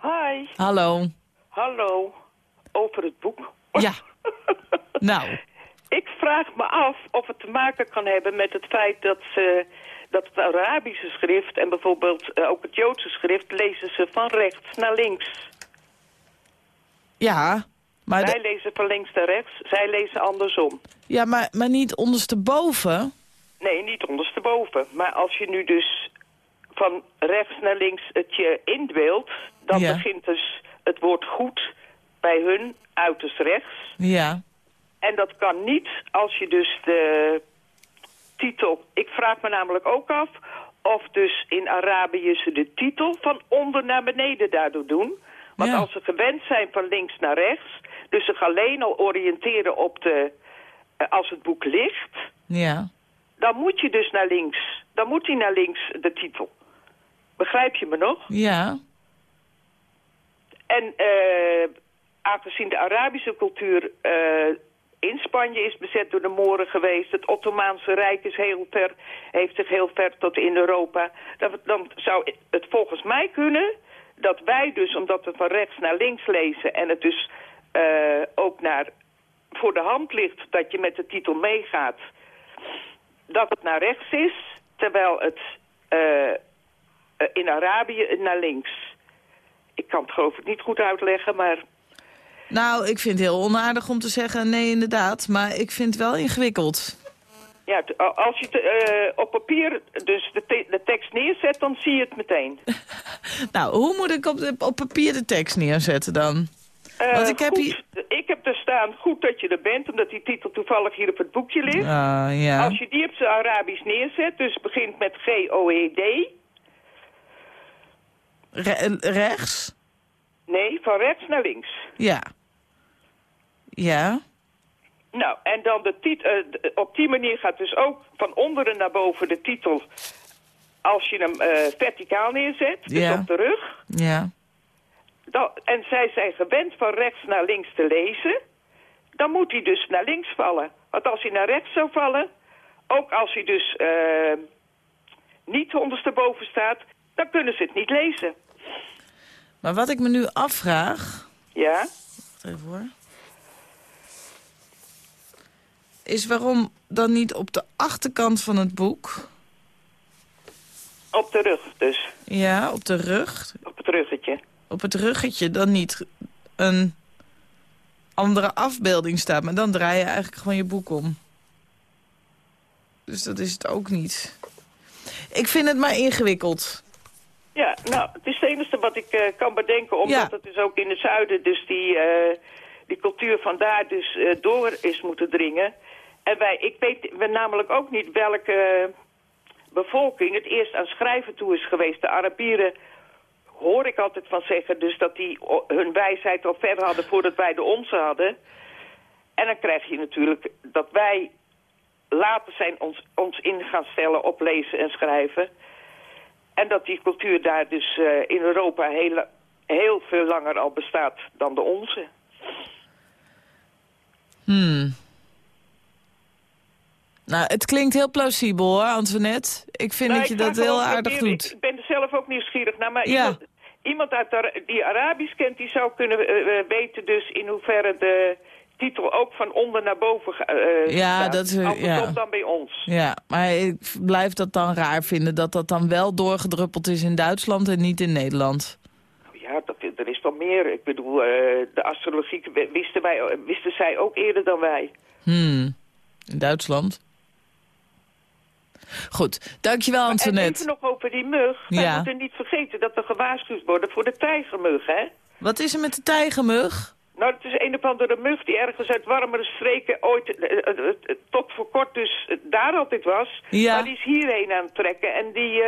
Hi, hallo. hallo. Over het boek. Ja. Nou, Ik vraag me af of het te maken kan hebben met het feit dat ze dat het Arabische schrift en bijvoorbeeld eh, ook het Joodse schrift lezen ze van rechts naar links. ja. Maar, Wij de- lezen van links naar rechts, zij lezen andersom. ja, maar, maar niet ondersteboven. Nee, niet ondersteboven. Maar als je nu dus van rechts naar links het je indweelt, dan Ja. begint dus het woord goed bij hun uiterst rechts. Ja. En dat kan niet als je dus de titel... Ik vraag me namelijk ook af of dus in Arabië ze de titel van onder naar beneden daardoor doen. Want Ja. als ze gewend zijn van links naar rechts... dus zich alleen al oriënteren op de... eh, als het boek ligt, Ja. dan moet je dus naar links. Dan moet hij naar links, de titel. Begrijp je me nog? Ja. En eh, aangezien de Arabische cultuur eh, in Spanje is bezet door de Moren geweest... het Ottomaanse Rijk is heel ver, heeft zich heel ver tot in Europa... Dan, dan zou het volgens mij kunnen dat wij dus, omdat we van rechts naar links lezen... en het dus eh, ook naar, voor de hand ligt dat je met de titel meegaat... dat het naar rechts is, terwijl het eh, in Arabië naar links... Ik kan het geloof ik niet goed uitleggen, maar Nou, ik vind het heel onaardig om te zeggen nee inderdaad. Maar ik vind het wel ingewikkeld. ja, als je eh, op papier dus de, te- de tekst neerzet, dan zie je het meteen. Nou, hoe moet ik op, de, op papier de tekst neerzetten dan? Eh, Want ik heb goed, hier- ik heb er staan goed dat je er bent, omdat die titel toevallig hier op het boekje ligt. Ah, ja. Als je die op zijn Arabisch neerzet, dus begint met G-O-E-D. Re- rechts? Nee, van rechts naar links. Ja. Ja. Nou, en dan de titel, op die manier gaat dus ook van onderen naar boven de titel als je hem eh, verticaal neerzet, dus Ja. op de rug... Ja. dan, en zij zijn gewend van rechts naar links te lezen... dan moet hij dus naar links vallen. Want als hij naar rechts zou vallen... ook als hij dus eh, niet ondersteboven staat... dan kunnen ze het niet lezen. Maar wat ik me nu afvraag... Ja? Even hoor. Is waarom dan niet op de achterkant van het boek... Op de rug dus. Ja, op de rug. Op het ruggetje. Op het ruggetje dan niet een andere afbeelding staat. Maar dan draai je eigenlijk gewoon je boek om. Dus dat is het ook niet. Ik vind het maar ingewikkeld. Ja, nou, het is het enige wat ik eh, kan bedenken, omdat Ja. het dus ook in het zuiden dus die, eh, die cultuur vandaar dus eh, door is moeten dringen. En wij, ik weet we namelijk ook niet welke bevolking het eerst aan schrijven toe is geweest. De Arabieren hoor ik altijd van zeggen, dus dat die hun wijsheid al ver hadden voordat wij de onze hadden. En dan krijg je natuurlijk dat wij later zijn ons, ons in gaan stellen op lezen en schrijven. En dat die cultuur daar dus eh, in Europa heel, heel veel langer al bestaat dan de onze. Hmm. Nou, het klinkt heel plausibel hoor, Antoinette. Ik vind Nou, dat je ik dat heel aardig doet. Ik ben er zelf ook nieuwsgierig naar, maar Ja. iemand, iemand uit die Arabisch kent, die zou kunnen eh, eh, weten dus in hoeverre de titel ook van onder naar boven gaat. Ja, dat is, ja. dan bij ons. Ja, maar ik blijf dat dan raar vinden... dat dat dan wel doorgedruppeld is in Duitsland en niet in Nederland. Ja, dat, er is wel meer. Ik bedoel, de astrologie wisten, wij, wisten zij ook eerder dan wij. Hmm. In Duitsland? Goed, dankjewel En Antoinette. even nog over die mug. Wij Ja. moeten niet vergeten dat we gewaarschuwd worden voor de tijgermug, hè? Wat is er met de tijgermug? Nou, het is een of andere mug die ergens uit warmere streken ooit, eh, eh, eh, tot voor kort dus daar altijd was. Ja. Maar die is hierheen aan het trekken en die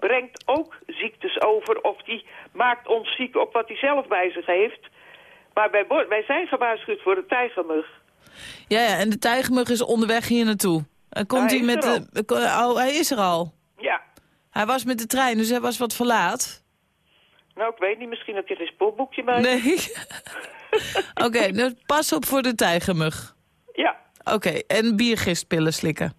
brengt ook ziektes over of die maakt ons ziek op wat hij zelf bij zich heeft. Maar wij, wij zijn gewaarschuwd voor de tijgermug. Ja, ja, en de tijgermug is onderweg hier naartoe. En komt Hij met de... Oh, hij is er al. Ja. Hij was met de trein, dus hij was wat verlaat. Nou, ik weet niet, misschien dat hij geen spoorboekje bij Nee. Oké, nou pas op voor de tijgermug. Ja. Oké, en biergistpillen slikken.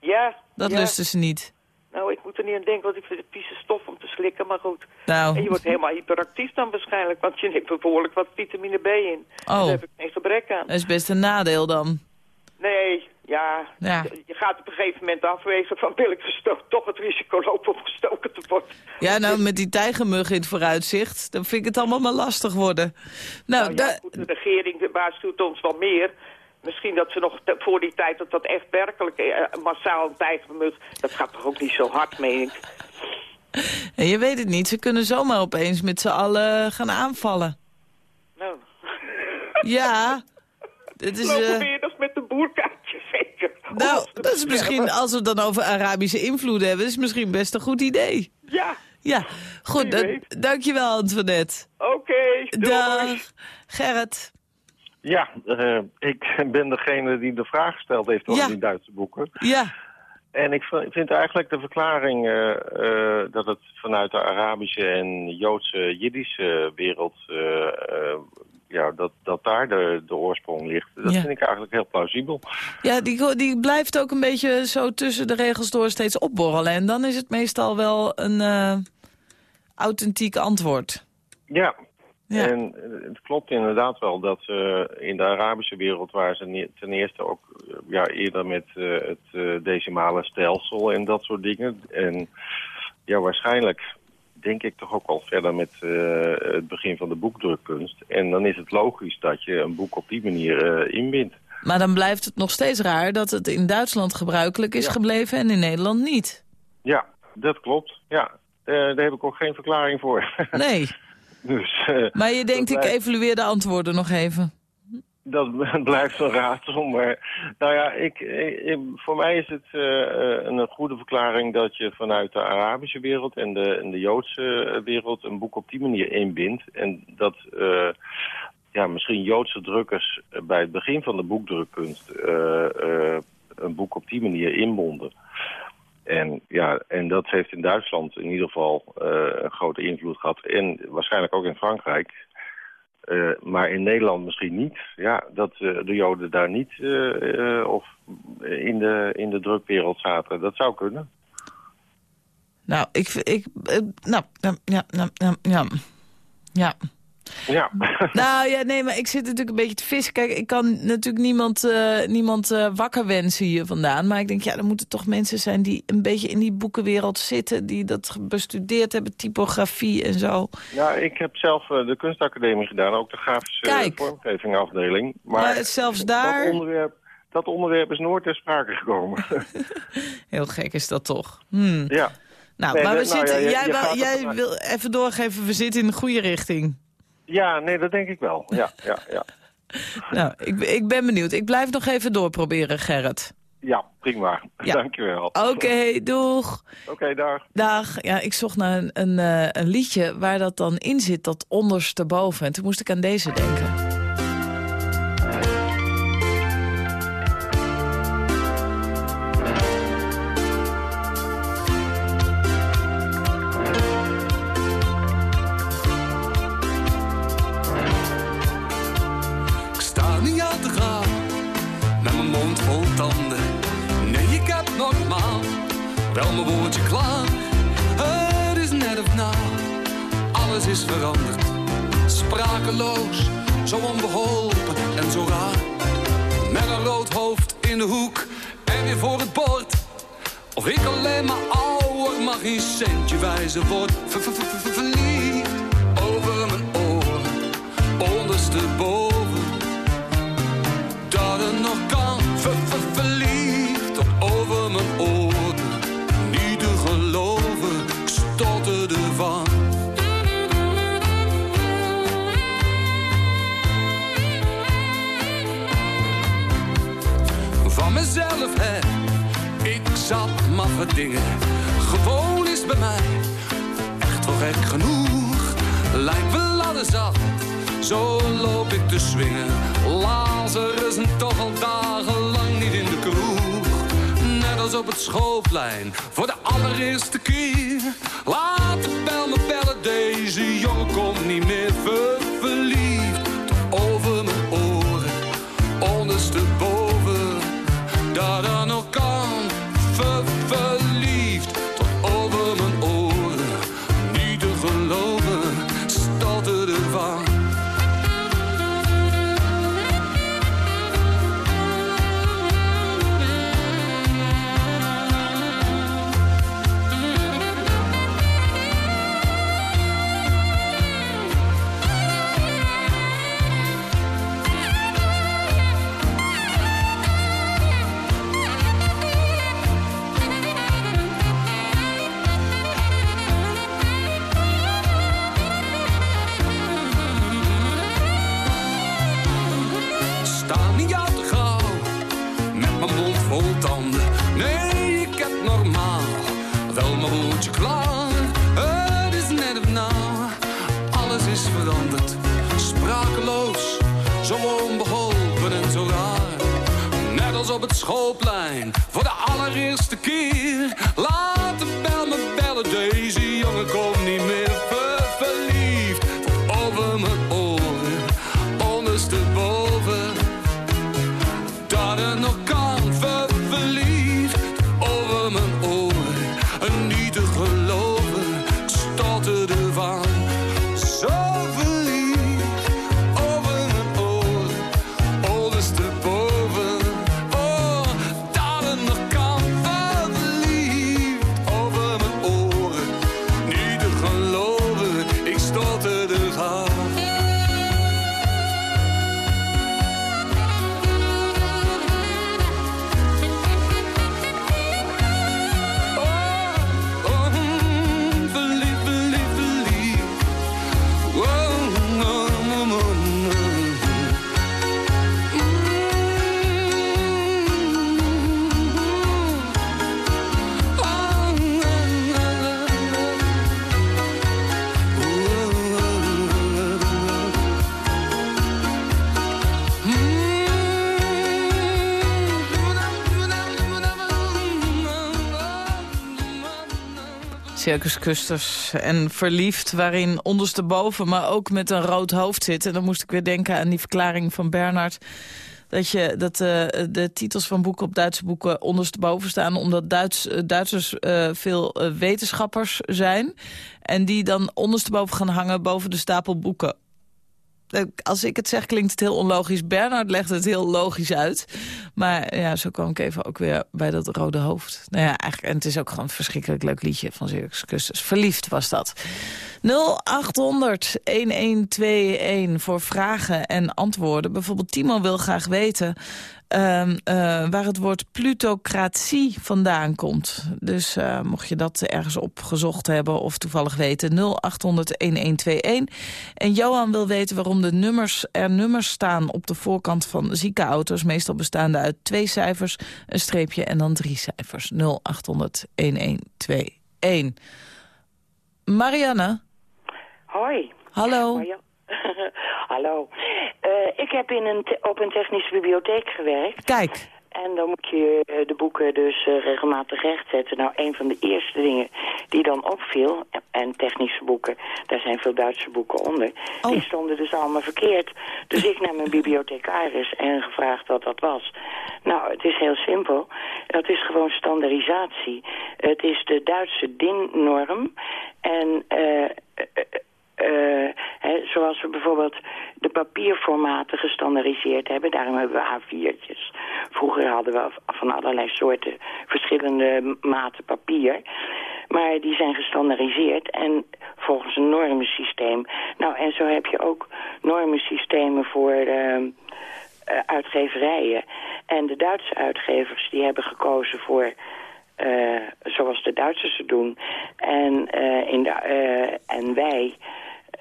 Ja. Dat ja. lusten ze niet. Nou, ik moet er niet aan denken, want ik vind het vieze stof om te slikken, maar goed. Nou. En je wordt helemaal hyperactief dan waarschijnlijk, want je neemt behoorlijk wat vitamine B in. Oh. Daar heb ik geen gebrek aan. Dat is best een nadeel dan. Nee, ja, Ja. je gaat op een gegeven moment afwegen van wil ik toch het risico lopen om gestoken te worden. Ja, nou, met die tijgermug in het vooruitzicht, dan vind ik het allemaal maar lastig worden. Nou, Nou ja, goed, de regering waarschuwt ons wel meer. Misschien dat ze nog te- voor die tijd dat dat echt werkelijk eh, massaal een tijgermug... dat gaat toch ook niet zo hard, meen ik. en je weet het niet, ze kunnen zomaar opeens met z'n allen gaan aanvallen. Nou, Ja, dit is... lopen eh, weer dat met de. Om nou, dat is misschien, als we het dan over Arabische invloeden hebben, is misschien best een goed idee. Ja, Ja, goed, dan, dankjewel Antoinette. oké. doei. Dag, Gerrit. Ja, eh, ik ben degene die de vraag gesteld heeft over Ja. die Duitse boeken. Ja, En ik vind eigenlijk de verklaring eh, eh, dat het vanuit de Arabische en Joodse, Jiddische wereld, ja, dat, dat daar de, de oorsprong ligt, dat Ja. vind ik eigenlijk heel plausibel. ja die, die blijft ook een beetje zo tussen de regels door steeds opborrelen. En dan is het meestal wel een eh, authentiek antwoord. Ja. Ja. En eh, het klopt inderdaad wel dat eh, in de Arabische wereld waren ze ten eerste ook ja, eerder met het decimale stelsel en dat soort dingen. En ja, waarschijnlijk denk ik toch ook al verder met eh, het begin van de boekdrukkunst. En dan is het logisch dat je een boek op die manier eh, inbindt. Maar dan blijft het nog steeds raar dat het in Duitsland gebruikelijk is Ja. gebleven en in Nederland niet. Ja, dat klopt. Ja, Eh, daar heb ik ook geen verklaring voor. Nee, dus, maar je denkt, ik evalueer de antwoorden nog even. Dat blijft een raadsel, maar nou ja, ik, voor mij is het eh, eh, een goede verklaring dat je vanuit de Arabische wereld en de, en de Joodse eh, wereld een boek op die manier inbindt. En dat ja, misschien Joodse drukkers bij het begin van de boekdrukkunst eh, een boek op die manier inbonden. En, ja, en dat heeft in Duitsland in ieder geval een grote invloed gehad. En waarschijnlijk ook in Frankrijk. Eh, maar in Nederland misschien niet. Ja, dat eh, de Joden daar niet eh, of in de, in de drukwereld zaten. Dat zou kunnen. Nou, ik... ik eh, nou, ja, ja, ja, ja, ja. Nou ja, nee, maar ik zit natuurlijk een beetje te vissen. Kijk, ik kan natuurlijk niemand, eh, niemand eh, wakker wensen hier vandaan. Maar ik denk, ja, er moeten toch mensen zijn die een beetje in die boekenwereld zitten. Die dat bestudeerd hebben, typografie en zo. Ja, ik heb zelf eh, de kunstacademie gedaan, ook de grafische Kijk. vormgevingafdeling. Maar Maar zelfs daar- Dat onderwerp, dat onderwerp is nooit ter sprake gekomen. Heel gek is dat toch. Hmm. ja. Nou, Nee, maar we nou zitten, ja, jij, jij wil even doorgeven, we zitten in de goede richting. Ja, nee, dat denk ik wel. Ja, ja, ja. Nou, ik, ik ben benieuwd. Ik blijf nog even doorproberen, Gerrit. ja prima. Ja. Dankjewel. Oké, doeg. Oké, dag. Dag. Ja, ik zocht naar een, een, eh, een liedje waar dat dan in zit, dat ondersteboven. En toen moest ik aan deze denken. Zo onbeholpen en zo raar. Met een rood hoofd in de hoek en weer voor het bord. Of ik alleen maar ouder, maar geen centje wijzer word. Ver, ver, ver- verliefd over mijn oren, ondersteboven. Voor de allereerste keer. Custers en Verliefd, waarin ondersteboven, maar ook met een rood hoofd zit. En dan moest ik weer denken aan die verklaring van Bernard... dat, je, dat eh, de titels van boeken op Duitse boeken ondersteboven staan... omdat Duits, eh, Duitsers eh, veel wetenschappers zijn... en die dan ondersteboven gaan hangen boven de stapel boeken als ik het zeg, klinkt het heel onlogisch. Bernard legt het heel logisch uit. Maar ja, zo kwam ik even ook weer bij dat rode hoofd. Nou ja, eigenlijk, en het is ook gewoon een verschrikkelijk leuk liedje van Circus Custers. Verliefd was dat. 0800-1121 voor vragen en antwoorden. Bijvoorbeeld Timo wil graag weten... ehm, eh, waar het woord plutocratie vandaan komt. Dus eh, mocht je dat ergens opgezocht hebben of toevallig weten... 0800-1121. En Johan wil weten waarom de nummers, er nummers staan op de voorkant van ziekenauto's... meestal bestaande uit twee cijfers, een streepje en dan drie cijfers. 0800-1121. Marianne? Hoi. Hallo. Hallo. Eh, ik heb in een op een technische bibliotheek gewerkt. Kijk. En dan moet je eh, de boeken dus eh, regelmatig rechtzetten. Nou, een van de eerste dingen die dan opviel... en technische boeken, daar zijn veel Duitse boeken onder... die stonden dus allemaal verkeerd. Dus ik naar mijn bibliothecaris en gevraagd wat dat was. Nou, het is heel simpel. Het is gewoon standaardisatie. Het is de Duitse DIN-norm. En... eh, eh, hè, zoals we bijvoorbeeld de papierformaten gestandaardiseerd hebben. Daarom hebben we A4'tjes. Vroeger hadden we van allerlei soorten verschillende maten papier. Maar die zijn gestandaardiseerd en volgens een normensysteem. Nou, en zo heb je ook normensystemen voor eh, eh, uitgeverijen. En de Duitse uitgevers die hebben gekozen voor... eh, zoals de Duitsers het doen. En, in de, en wij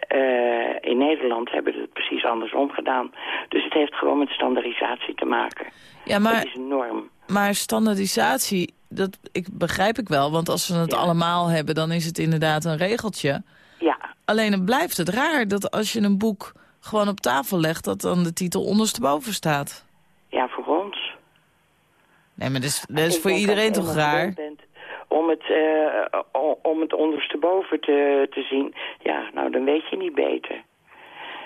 eh, in Nederland hebben het precies andersom gedaan. Dus het heeft gewoon met standaardisatie te maken. Ja, maar, Dat is een norm. maar standaardisatie, dat ik, begrijp ik wel. Want als we het allemaal hebben, dan is het inderdaad een regeltje. Ja. Alleen het blijft het raar dat als je een boek gewoon op tafel legt... dat dan de titel ondersteboven staat. Ja, voor ons. Nee, maar dat is, dat is voor iedereen toch raar? bent Om het, eh, om het ondersteboven te, te zien, ja, nou dan weet je niet beter.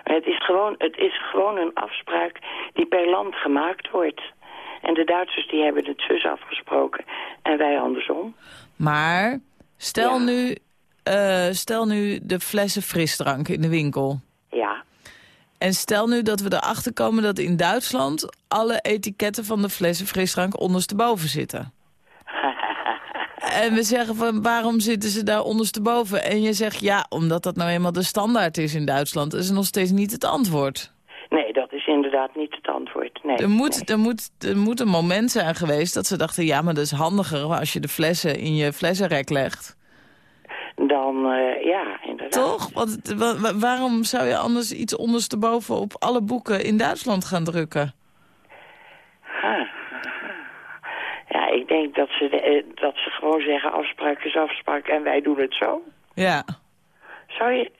Maar het is, gewoon, het is gewoon een afspraak die per land gemaakt wordt. En de Duitsers die hebben het zus afgesproken en wij andersom. Maar stel, nu, eh, stel nu de flessen frisdrank in de winkel. Ja. En stel nu dat we erachter komen dat in Duitsland... alle etiketten van de flessen frisdrank ondersteboven zitten. En we zeggen van waarom zitten ze daar ondersteboven? En je zegt ja, omdat dat nou eenmaal de standaard is in Duitsland. Dat is nog steeds niet het antwoord. Nee, dat is inderdaad niet het antwoord. Nee, er, moet, er, moet, er moet een moment zijn geweest dat ze dachten... ja, maar dat is handiger als je de flessen in je flessenrek legt. Dan, eh, ja, inderdaad. Toch? Want wa- waarom zou je anders iets ondersteboven op alle boeken in Duitsland gaan drukken? Ha. Ik denk dat ze, de- eh, dat ze gewoon zeggen afspraak is afspraak en wij doen het zo. Ja. Zou je,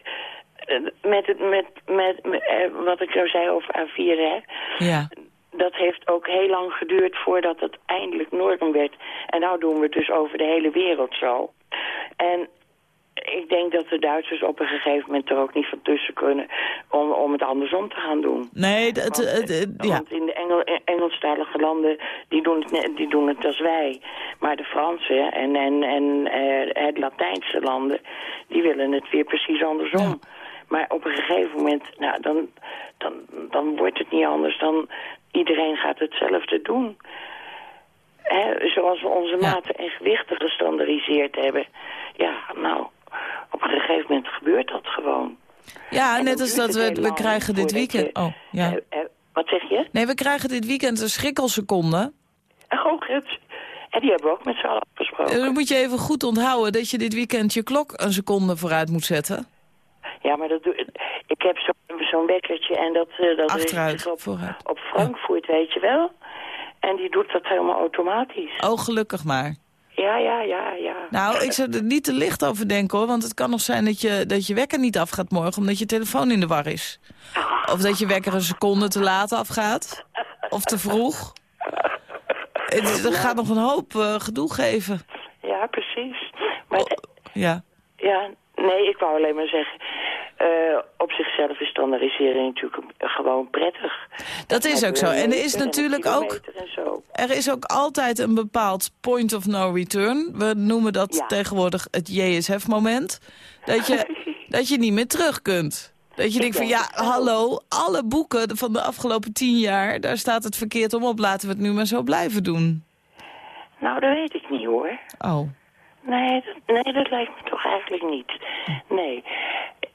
eh, met, het, met, met, met, eh, wat ik nou zei over A4, hè, Ja. dat heeft ook heel lang geduurd voordat het eindelijk norm werd. En nou doen we het dus over de hele wereld zo. En ik denk dat de Duitsers op een gegeven moment er ook niet van tussen kunnen om, om het andersom te gaan doen. Nee, het- het- ja. Want in de Engel, Engelstalige landen, die doen, het, die doen het als wij. Maar de Franse en, en, en eh, het Latijnse landen, die willen het weer precies andersom. Maar op een gegeven moment, nou, dan, dan, dan wordt het niet anders dan iedereen gaat hetzelfde doen. Zoals we onze maten en gewichten gestandaardiseerd hebben. Ja, nou, op een gegeven moment gebeurt dat gewoon. Ja, En net als dat we, we krijgen dit weekend... je- Oh, ja. Eh, wat zeg je? Nee, we krijgen dit weekend een schrikkelseconde. Oh, het. En die hebben we ook met z'n allen afgesproken. Eh, Dan moet je even goed onthouden dat je dit weekend je klok een seconde vooruit moet zetten. Ja, maar dat doe ik. heb zo- zo'n wekkertje en dat, eh, dat Achteruit, op, vooruit. op Frankfurt, weet je wel. En die doet dat helemaal automatisch. Oh, gelukkig maar. Ja, ja, ja, ja. Nou, ik zou er niet te licht over denken hoor. Want het kan nog zijn dat je, dat je wekker niet afgaat morgen omdat je telefoon in de war is. Of dat je wekker een seconde te laat afgaat. Of te vroeg. Het, er gaat nog een hoop eh, gedoe geven. Ja, precies. Maar, Ja. Ja, nee, ik wou alleen maar zeggen... eh, op zichzelf is standaardisering natuurlijk gewoon prettig. Dat is ook zo. En er is natuurlijk ook... Er is ook altijd een bepaald point of no return. We noemen dat Ja. tegenwoordig het JSF-moment. Dat je, dat je niet meer terug kunt. Dat je denkt van, ja, hallo, alle boeken van de afgelopen tien jaar... daar staat het verkeerd om op, laten we het nu maar zo blijven doen. Nou, dat weet ik niet hoor. Oh. Nee, dat, nee, dat lijkt me toch eigenlijk niet. Nee.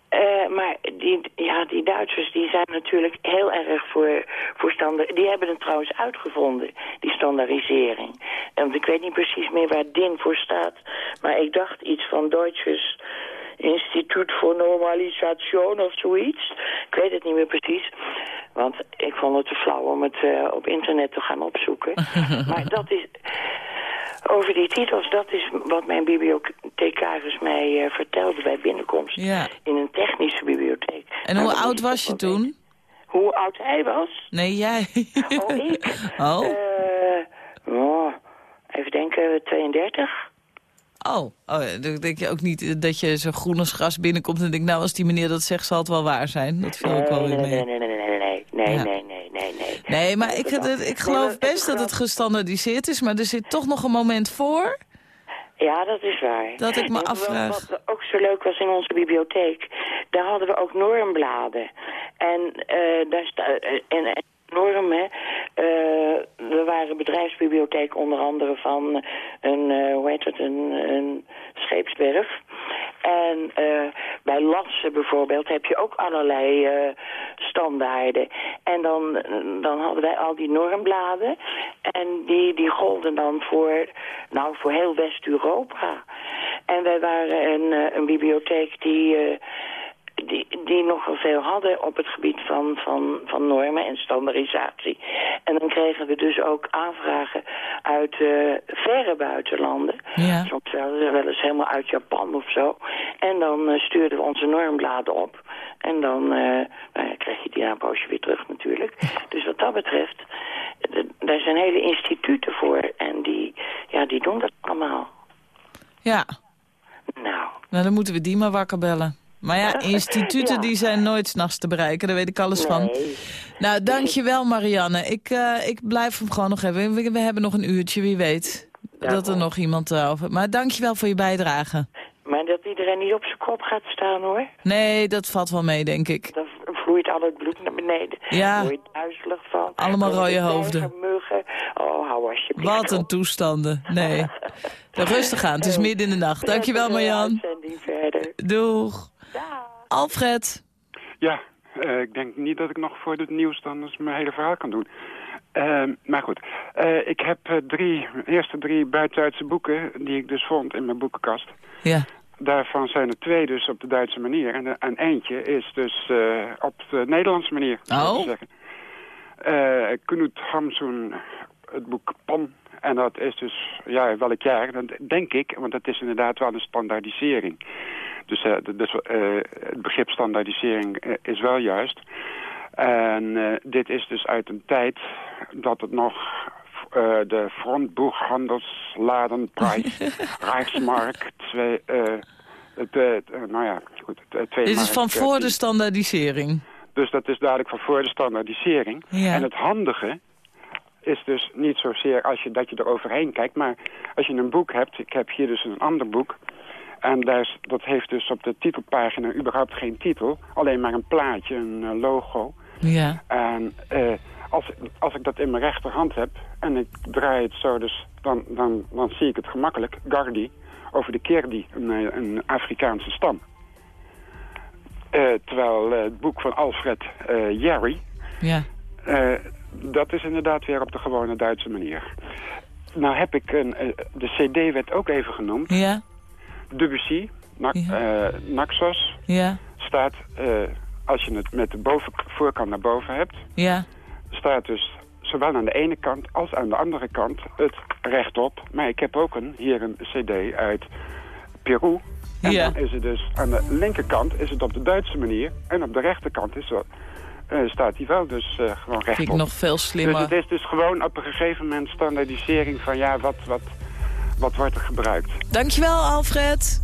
Eh, maar die, ja, die Duitsers die zijn natuurlijk heel erg voor, voor standaard... Die hebben het trouwens uitgevonden, die standaardisering. Want ik weet niet precies meer waar DIN voor staat. Maar ik dacht iets van Duitsers Instituut voor Normalisation of zoiets. Ik weet het niet meer precies. Want ik vond het te flauw om het eh, op internet te gaan opzoeken. maar dat is... Over die titels, dat is wat mijn bibliothecaris mij eh, vertelde bij binnenkomst. Ja. In een technische bibliotheek. En Nou, hoe oud was je toen? Hoe oud hij was? Nee, jij. Oh, ik? Oh. Eh, oh, even denken, 32? Oh, oh dan denk je ook niet dat je zo groen als gras binnenkomt... en denkt, nou, als die meneer dat zegt, zal het wel waar zijn. Dat viel ook wel weer nee, mee. nee, nee, nee, nee, nee, nee, nee, nee, nee. Maar ik, ik geloof best dat het gestandardiseerd is... maar er zit toch nog een moment voor... Ja, dat is waar. Dat ik me afvraag. Wat, wat ook zo leuk was in onze bibliotheek, daar hadden we ook normbladen. En eh daar sta, eh, en, en normen, eh, we waren bedrijfsbibliotheek onder andere van een, eh, hoe heet het, een, een scheepswerf. En eh, bij Lassen bijvoorbeeld heb je ook allerlei eh, standaarden. En dan, dan hadden wij al die normbladen. En die, die golden dan voor, nou, voor heel West-Europa. En wij waren een, eh, een bibliotheek die, eh, die, die nogal veel hadden op het gebied van, van, van normen en standaardisatie. En dan kregen we dus ook aanvragen uit eh, verre buitenlanden. Ja. Soms wel, eens helemaal uit Japan of zo. En dan eh, stuurden we onze normbladen op. En dan eh, nou ja, krijg je die na een poosje weer terug natuurlijk. Dus wat dat betreft, daar zijn hele instituten voor. En die, ja, die doen dat allemaal. Ja, Nou, nou dan moeten we die maar wakker bellen. Maar ja, instituten Ja. die zijn nooit s'nachts te bereiken, daar weet ik alles van. Nou, dankjewel Marianne. Ik, eh, ik blijf hem gewoon nog hebben. We, we hebben nog een uurtje, wie weet. Dat er nog iemand eh, over... Maar dankjewel voor je bijdrage. Maar dat iedereen niet op zijn kop gaat staan hoor. Nee, dat valt wel mee, denk ik. Dan vloeit al het bloed naar beneden. Ja. Word je duizelig van. Allemaal rode hoofden. muggen. Oh, hou alsjeblieft Wat een toestanden. Nee. Dan rustig aan, het is midden in de nacht. Dankjewel Marjan. Uitzending Alfred. Ja, eh, ik denk niet dat ik nog voor het nieuws dan eens mijn hele verhaal kan doen. Ehm, maar goed, Eh, ik heb eh, drie, eerste drie buiten-Duitse boeken die ik dus vond in mijn boekenkast. Ja. Daarvan zijn er twee dus op de Duitse manier. En, en eentje is dus eh, op de Nederlandse manier, Oh. zeggen. Eh Knut Hamsun, het boek Pan. En dat is dus, ja, welk jaar? Dat denk ik, want dat is inderdaad wel een standaardisering. Dus, eh, dus eh, het begrip standaardisering eh, is wel juist. En dit is dus uit een tijd dat het nog eh, de Frontbuchhandelsladenprijs, Rijksmark, twee, eh, het, nou ja, goed, twee Dit is mark, van voor de standaardisering. Dus dat is duidelijk van voor de standaardisering. Ja. En het handige is dus niet zozeer als je, dat je er overheen kijkt, maar als je een boek hebt, ik heb hier dus een ander boek, en daar dat heeft dus op de titelpagina überhaupt geen titel, alleen maar een plaatje, een eh, logo. Ja. En eh, als, als ik dat in mijn rechterhand heb en ik draai het zo, dus dan, dan, dan zie ik het gemakkelijk, Gardi, over de Kerdi, een, eh, een Afrikaanse stam. Terwijl het boek van Alfred Jerry, Ja. dat is inderdaad weer op de gewone Duitse manier. Nou heb ik een, de cd werd ook even genoemd. Ja. Debussy, Na eh, Naxos, Ja. staat, eh, als je het met de boven, voorkant naar boven hebt, Ja. staat dus zowel aan de ene kant als aan de andere kant het rechtop. Maar ik heb ook een, hier een cd uit Peru. En Ja. dan is het dus aan de linkerkant is het op de Duitse manier. En op de rechterkant is het, eh, staat hij wel dus gewoon rechtop. Vind ik nog veel slimmer. Dus het is dus gewoon op een gegeven moment standaardisering van ja, wat, wat, wat wordt er gebruikt. Dankjewel Alfred.